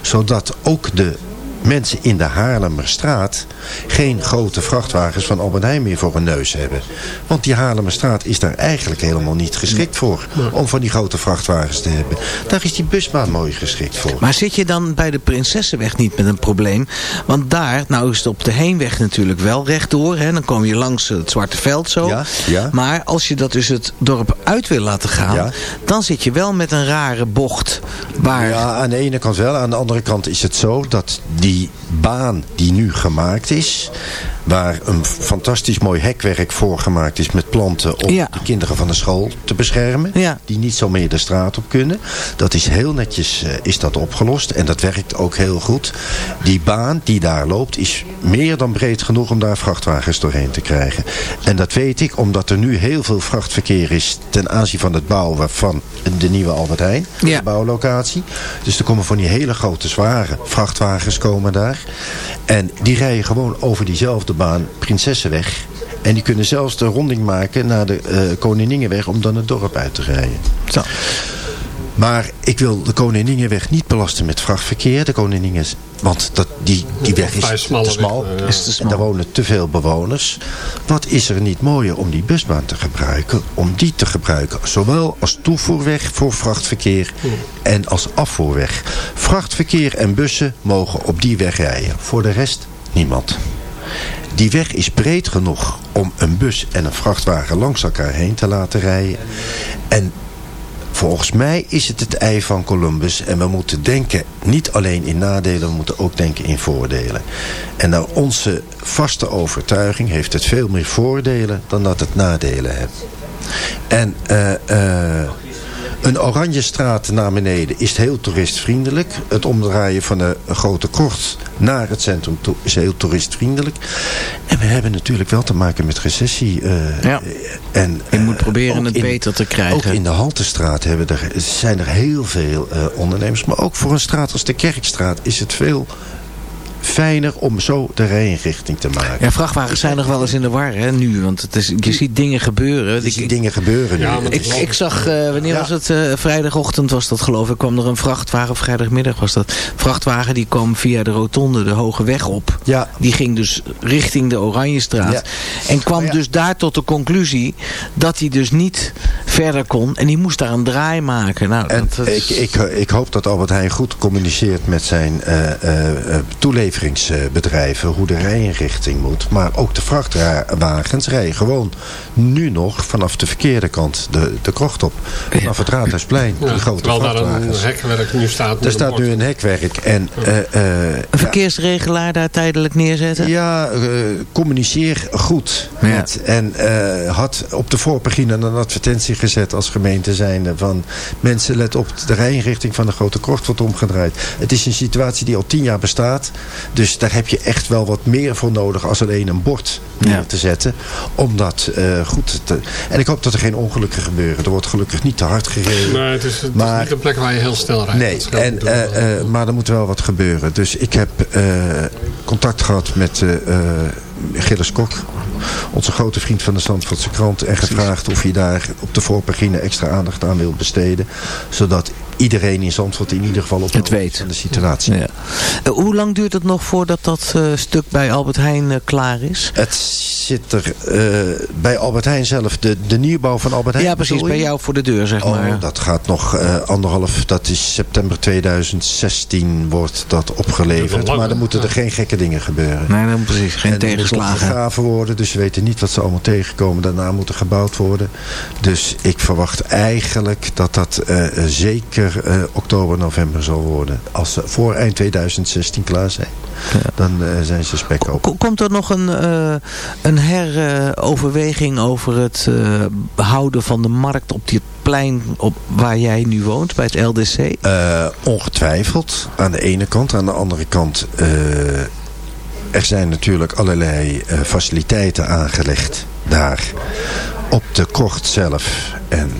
Zodat ook de mensen in de Haarlemmerstraat geen grote vrachtwagens van Albert Heijn meer voor hun neus hebben. Want die Haarlemmerstraat is daar eigenlijk helemaal niet geschikt voor. Om van die grote vrachtwagens te hebben. Daar is die busbaan mooi geschikt voor. Maar zit je dan bij de Prinsessenweg niet met een probleem? Want daar, nou is het op de heenweg natuurlijk wel rechtdoor. Hè? Dan kom je langs het Zwarte Veld zo. Ja, ja. Maar als je dat dus het dorp uit wil laten gaan... Ja. dan zit je wel met een rare bocht. Waar, Ja, aan de ene kant wel. Aan de andere kant is het zo dat die baan die nu gemaakt is... waar een fantastisch mooi hekwerk voor gemaakt is met planten... om Ja. de kinderen van de school te beschermen... Ja. die niet zo meer de straat op kunnen. Dat is heel netjes eh, is dat opgelost en dat werkt ook heel goed. Die baan die daar loopt is meer dan breed genoeg om daar vrachtwagens doorheen te krijgen. En dat weet ik omdat er nu heel veel vrachtverkeer is... ten aanzien van het bouwen van de nieuwe Albert Heijn, Ja. de bouwlocatie. Dus er komen van die hele grote zware vrachtwagens komen daar. En die rijden gewoon over diezelfde baan, Prinsessenweg. En die kunnen zelfs de ronding maken naar de eh Koningingenweg om dan het dorp uit te rijden. Zo. Maar ik wil de Koninginweg niet belasten met vrachtverkeer. De Koningin, want dat, die, die weg is te smal. weg, ja. Is te En smal. daar wonen te veel bewoners. Wat is er niet mooier om die busbaan te gebruiken? Om die te gebruiken, zowel als toevoerweg voor vrachtverkeer en als afvoerweg. Vrachtverkeer en bussen mogen op die weg rijden. Voor de rest niemand. Die weg is breed genoeg om een bus en een vrachtwagen langs elkaar heen te laten rijden. En volgens mij is het het ei van Columbus. En we moeten denken niet alleen in nadelen, we moeten ook denken in voordelen. En naar onze vaste overtuiging heeft het veel meer voordelen dan dat het nadelen heeft. En eh, een oranje straat naar beneden is heel toeristvriendelijk. Het omdraaien van de grote kort naar het centrum toe is heel toeristvriendelijk. En we hebben natuurlijk wel te maken met recessie. eh, Ja. en, Je moet eh, proberen ook het in- beter te Ook krijgen. in de Haltestraat hebben er, zijn er heel veel eh, ondernemers. Maar ook voor een straat als de Kerkstraat is het veel fijner om zo de rijinrichting te maken. Ja, vrachtwagens zijn nog wel eens in de war hè, nu. Want het is, je ziet dingen gebeuren. Die Ik, dingen gebeuren nu. Ja, ik, is- ik zag, eh, wanneer Ja. was het? eh, vrijdagochtend was dat geloof ik. kwam er een vrachtwagen, of vrijdagmiddag was dat. Vrachtwagen die kwam via de rotonde de hoge weg op. ja, Die ging dus richting de Oranjestraat. Ja. En kwam ja. dus daar tot de conclusie dat hij dus niet verder kon. En die moest daar een draai maken. Nou, En dat, ik, ik, ik hoop dat Albert Heijn goed communiceert met zijn eh, eh, hoe de rijinrichting moet. Maar ook de vrachtwagens rijden gewoon nu nog vanaf de verkeerde kant de, de krocht op. Vanaf het Raadhuisplein, Ja, die grote terwijl daar een hekwerk nu staat. Er staat nu een hekwerk en eh, eh, een verkeersregelaar daar tijdelijk neerzetten? ja, eh, communiceer goed. Ja. Met, en eh, had op de voorpagina een advertentie gezet als gemeente zijnde van mensen let op, de rijinrichting van de grote krocht wordt omgedraaid. Het is een situatie die al tien jaar bestaat. Dus daar heb je echt wel wat meer voor nodig als alleen een bord neer Ja. te zetten. Om dat eh, goed te... En ik hoop dat er geen ongelukken gebeuren. Er wordt gelukkig niet te hard gereden. Nee, het is, het is Maar- niet een plek waar je heel snel rijdt. Nee, en, eh, eh, maar er moet wel wat gebeuren. Dus ik heb eh, contact gehad met eh, eh, Gilles Kok. Onze grote vriend van de Zandvoortse krant. En gevraagd of hij daar op de voorpagina extra aandacht aan wil besteden. Zodat iedereen in Zandvoort in ieder geval op de Het hoogte weet. van de situatie. Ja. Eh, hoe lang duurt het nog voordat dat eh, stuk bij Albert Heijn eh, klaar is? Het zit er eh, bij Albert Heijn zelf. De, de nieuwbouw van Albert Heijn. Ja, precies. Bij jou voor de deur, zeg maar. Oh, dat gaat nog eh, anderhalf, dat is september 2016 wordt dat opgeleverd. maar dan moeten er Ja. geen gekke dingen gebeuren. Nee, dan precies. Geen En er moet tegenslagen. opgegraven worden, dus we weten niet wat ze allemaal tegenkomen. Daarna moet er gebouwd worden. Dus ik verwacht eigenlijk dat dat eh, eh, oktober, november zal worden. Als ze voor eind 2016 klaar zijn, dan eh, zijn ze spek open. Ko- Komt er nog een, eh, een heroverweging over het houden van de markt op dit plein op, waar jij nu woont, bij het LDC? Ongetwijfeld, aan de ene kant. Aan de andere kant, er zijn natuurlijk allerlei faciliteiten aangelegd daar. Op de kocht zelf. En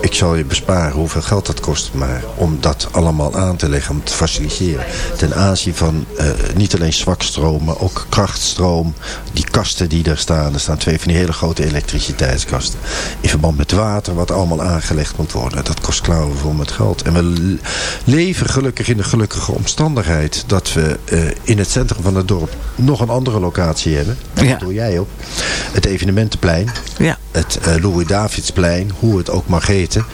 ik zal je besparen hoeveel geld dat kost. Maar om dat allemaal aan te leggen, om te faciliteren. Ten aanzien van eh, niet alleen zwakstroom, maar ook krachtstroom. Die kasten die er staan. Er staan twee van die hele grote elektriciteitskasten. In verband met water wat allemaal aangelegd moet worden. Dat kost klauwenvol met geld. En we le- leven gelukkig in de gelukkige omstandigheid dat we eh, in het centrum van het dorp nog een andere locatie hebben. Daar Ja. doe jij op. Het evenementenplein Ja. het eh, Louis-Davidsplein, hoe het ook mag heten.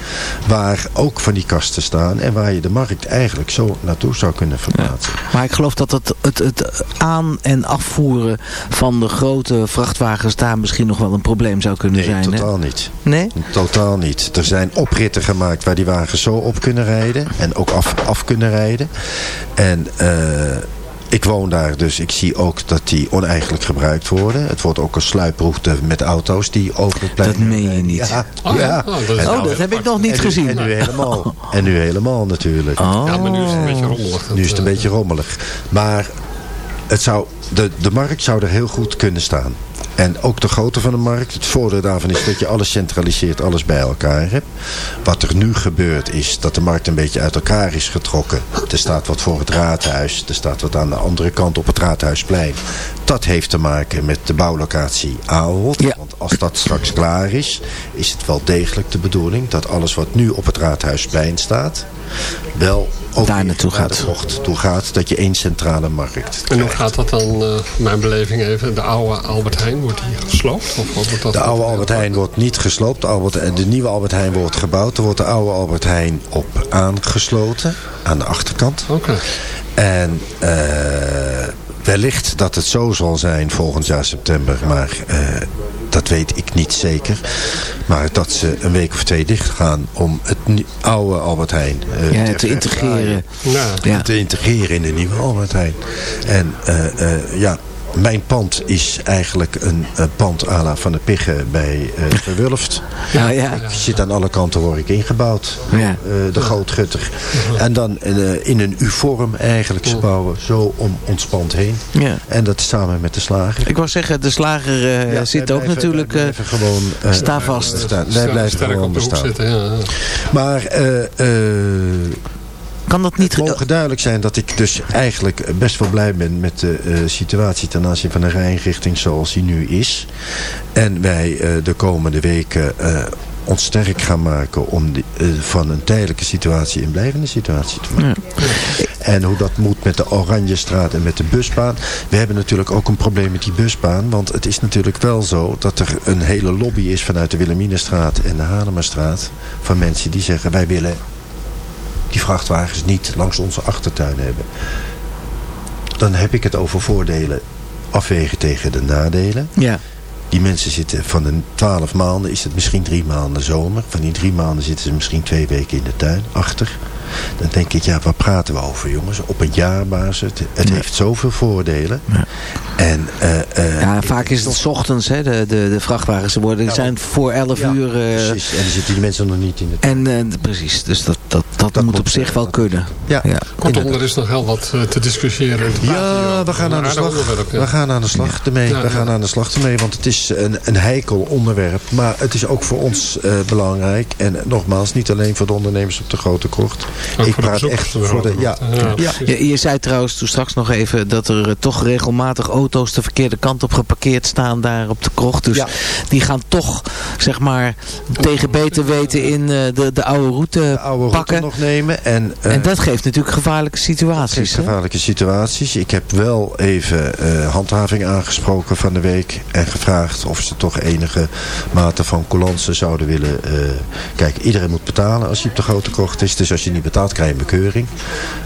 Waar ook van die kasten staan. En waar je de markt eigenlijk zo naartoe zou kunnen verplaatsen. Maar ik geloof dat het, het, het aan- en afvoeren van de grote vrachtwagens daar misschien nog wel een probleem zou kunnen Nee, zijn. hè? totaal niet. Nee? Totaal niet. Er zijn opritten gemaakt waar die wagens zo op kunnen rijden. En ook af, af kunnen rijden. En eh, ik woon daar, dus ik zie ook dat die oneigenlijk gebruikt worden. Het wordt ook een sluiproute met auto's die over het plein... Dat meen je niet. Ja, Oh, ja. Oh, dat Oh, dat heb ik nog niet en nu- gezien. En nu helemaal. En nu helemaal natuurlijk. Oh. Ja, maar nu is het een beetje rommelig. Nu is het een beetje rommelig. Maar het zou, de, de markt zou er heel goed kunnen staan. En ook de grootte van de markt. Het voordeel daarvan is dat je alles centraliseert, alles bij elkaar hebt. Wat er nu gebeurt is dat de markt een beetje uit elkaar is getrokken. Er staat wat voor het raadhuis. Er staat wat aan de andere kant op het raadhuisplein. Dat heeft te maken met de bouwlocatie Aalholt. Want als dat straks klaar is, is het wel degelijk de bedoeling dat alles wat nu op het raadhuisplein staat, wel ook Daar naartoe naar gaat. de bocht toe gaat. Dat je één centrale markt En hoe gaat dat dan, eh, mijn beleving even, de oude Albert Heijn, wordt die gesloopt? Of wat wordt dat De oude Albert Heijn wordt niet gesloopt. De, Albert, eh, de nieuwe Albert Heijn wordt gebouwd. Er wordt de oude Albert Heijn op aangesloten. Aan de achterkant. Oké. En eh, wellicht dat het zo zal zijn volgend jaar september. Maar eh, dat weet ik niet zeker. Maar dat ze een week of twee dicht gaan om het oude Albert Heijn eh, Ja, te te integreren. Ja. Ja. te integreren in de nieuwe Albert Heijn. En eh, eh, ja, mijn pand is eigenlijk een, eh, pand à la Van de Piggen bij eh [LAUGHS] Verwulft. Ja, ja. Ik zit aan alle kanten word ik ingebouwd. Ja. Eh, de grootgutter. En dan eh, in een U-vorm eigenlijk ze bouwen. Zo om ons pand heen. Ja. En dat samen met de slager. Ik wou zeggen, de slager eh, Ja, zit ook blijven- natuurlijk... wij eh, blijven gewoon, eh, sta vast. staan. Wij blijven gewoon bestaan. zitten, ja. ja. Maar eh, eh, kan dat niet... het mogen duidelijk zijn dat ik dus eigenlijk best wel blij ben met de eh, situatie ten aanzien van de rijinrichting zoals die nu is. En wij eh, de komende weken eh, ons sterk gaan maken om van een tijdelijke situatie een blijvende situatie te maken. En hoe dat moet met de Oranjestraat en met de busbaan. We hebben natuurlijk ook een probleem met die busbaan. Want het is natuurlijk wel zo dat er een hele lobby is vanuit de Wilhelminastraat en de Hanemerstraat. Van mensen die zeggen wij willen die vrachtwagens niet langs onze achtertuin hebben. Dan heb ik het over voordelen afwegen tegen de nadelen. Ja. Die mensen zitten van de twaalf maanden is het misschien drie maanden zomer. Van die drie maanden zitten ze misschien twee weken in de tuin achter. Dan denk ik, ja, waar praten we over jongens? Op een jaarbasis. Het, het heeft zoveel voordelen. En, eh, eh, Ja, vaak is het 's ochtends, hè, de, de, de vrachtwagens. Ze worden, zijn voor 11 Ja, uur. eh, precies. En dan zitten die mensen nog niet in de en precies, dus dat, dat, dat, moet moet, op zich wel kunnen. Ja, Ja. Kortom, er is nog heel wat te discussiëren. te Ja, we gaan aan de slag. ja. We gaan aan de slag ermee. Ja, we ja. gaan aan de slag ermee, want het is een, een heikel onderwerp. Maar het is ook voor ons eh, belangrijk. En nogmaals, niet alleen voor de ondernemers op de grote krocht. Ook Ik praat echt voor de... Ja. Ja. Je, je zei trouwens toen straks nog even dat er eh, toch regelmatig auto's de verkeerde kant op geparkeerd staan daar op de krocht. Dus Ja. die gaan toch, zeg maar, tegen beter weten in eh, de, de oude route de oude route pakken. nog nemen. En, eh, En dat geeft natuurlijk gevaarlijke situaties. gevaarlijke situaties. Ik heb wel even eh, handhaving aangesproken van de week. En gevraagd of ze toch enige mate van coulance zouden willen. eh, kijk, iedereen moet betalen als je op de grote krocht is. Dus als je niet betaalt, krijg je een bekeuring.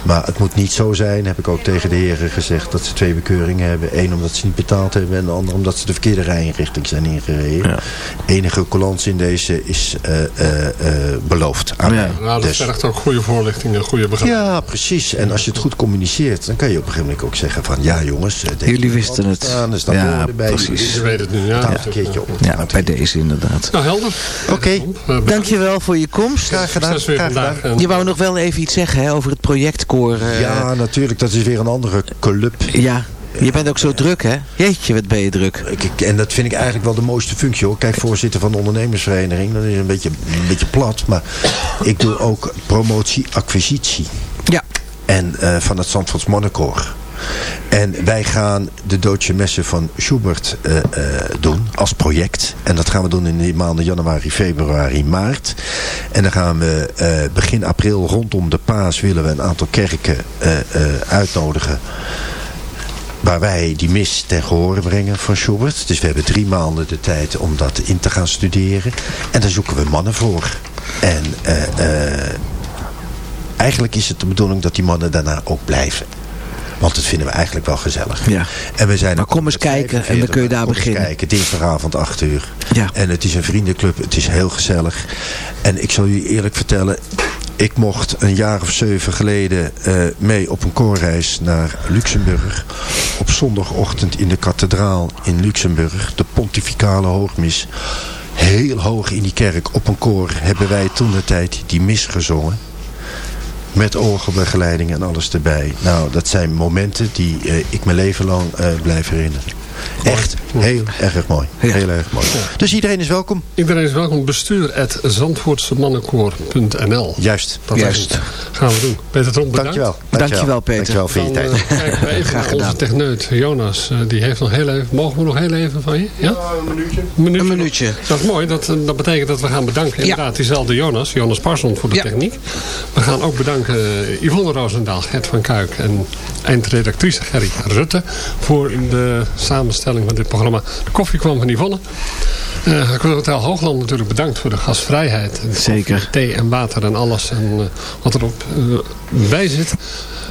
Maar het moet niet zo zijn, heb ik ook tegen de heren gezegd, dat ze twee bekeuringen hebben. Eén omdat ze niet betaald hebben en de andere omdat ze de verkeerde rijinrichting zijn ingereden. Ja. Enige coulance in deze is eh, eh, eh, beloofd aan Ja. mij. Nou, dat Dus- vergt ook goede voorlichting en goede begeleiding. ja, precies. En als je het goed communiceert, dan kan je op een gegeven moment ook zeggen van... Ja jongens, Jullie wisten het. Staan, er staan Ja, precies. Je weet het nu, ja. Een keertje op. Ja, bij deze inderdaad. Nou, helder. Oké. Dankjewel voor je komst. graag gedaan. Graag gedaan. Je wou nog wel even iets zeggen hè, over het projectkoor. eh, Ja, natuurlijk. Dat is weer een andere club. ja, je bent ook zo druk hè? Jeetje, wat ben je druk. Ik- En dat vind ik eigenlijk wel de mooiste functie hoor. Kijk, voorzitter van de ondernemersvereniging. Dat is een beetje, een beetje plat. Maar ik doe ook promotie-acquisitie. Ja. En eh, van het Zandvoorts Monnekoor. En wij gaan de Deutsche Messe van Schubert eh, eh, doen als project. En dat gaan we doen in de maanden januari, februari, maart. En dan gaan we eh, begin april rondom de paas willen we een aantal kerken uitnodigen waar wij die mis ten gehore brengen van Schubert. Dus we hebben drie maanden de tijd om dat in te gaan studeren. En daar zoeken we mannen voor. En eigenlijk is het de bedoeling dat die mannen daarna ook blijven. Want dat vinden we eigenlijk wel gezellig. Ja. En we zijn Maar kom eens kijken en dan kun je daar 45, kom eens beginnen. kijken, dinsdagavond 8 uur. Ja. En het is een vriendenclub, het is heel gezellig. En ik zal je eerlijk vertellen, ik mocht een jaar of zeven geleden eh, mee op een koorreis naar Luxemburg. Op zondagochtend in de kathedraal in Luxemburg, de pontificale hoogmis. Heel hoog in die kerk op een koor hebben wij toen de tijd die mis gezongen. Met orgelbegeleiding en alles erbij. Nou, dat zijn momenten die eh, ik mijn leven lang eh, blijf herinneren. Echt heel erg mooi. Heel erg mooi. Dus iedereen is welkom. Iedereen is welkom. Bestuur at zandvoortsemannenkoor.nl Juist. Dat Juist. gaan we doen. Peter Tromp, bedankt. Dankjewel. Dankjewel, Peter. Dankjewel voor je Dan, tijd. eh, kijken we even [LAUGHS] Graag naar onze gedaan. techneut Jonas. Eh, die heeft nog heel even... Mogen we nog heel even van je? Ja? een minuutje. Een minuutje. Een minuutje. Dat is mooi. Dat, eh, dat betekent dat we gaan bedanken. Inderdaad, diezelfde Jonas. Jonas Parsons voor de Ja. techniek. We gaan ook bedanken eh, Yvonne Roosendaal, Gert van Kuik en eindredactrice Gerry Rutte voor de samenstelling van dit programma. De koffie kwam van Yvonne. Uh, Hotel Hoogland natuurlijk bedankt voor de gastvrijheid. Zeker. koffie, thee en water en alles en, eh, wat erop eh, bij zit.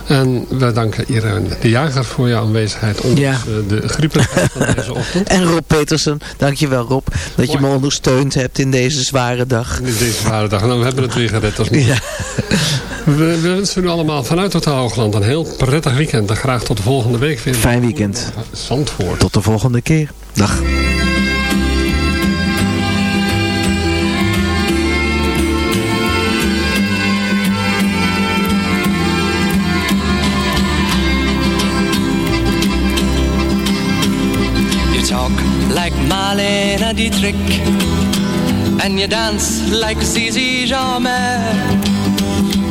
En wij danken Irene de Jager voor jouw aanwezigheid. Ondanks Ja. de griepigheid van deze [LAUGHS] ochtend. En Rob Petersen, dankjewel Rob, dat je me ondersteund hebt in deze zware dag. In deze zware dag. Nou, we hebben het weer gered. Dat is. Ja. [LAUGHS] We, we wensen u allemaal vanuit Hotel Hoogland een heel prettig weekend. En graag tot de volgende week weer. Fijn weekend. Zandvoort. Tot de volgende keer. Dag. You talk like Marlene Dietrich, and you dance like Zizi Jamais.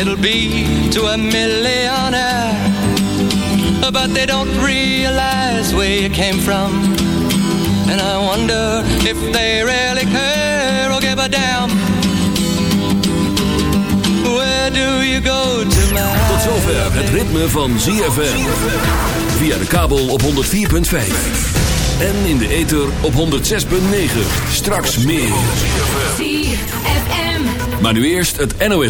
it'll be to a millionaire. But they don't realize where you came from. And I wonder if they really care or give a damn. Where do you go to my Tot zover het ritme van ZFM. Via de kabel op 104.5. En in de ether op 106.9. Straks meer. ZFM. Maar nu eerst het NOS.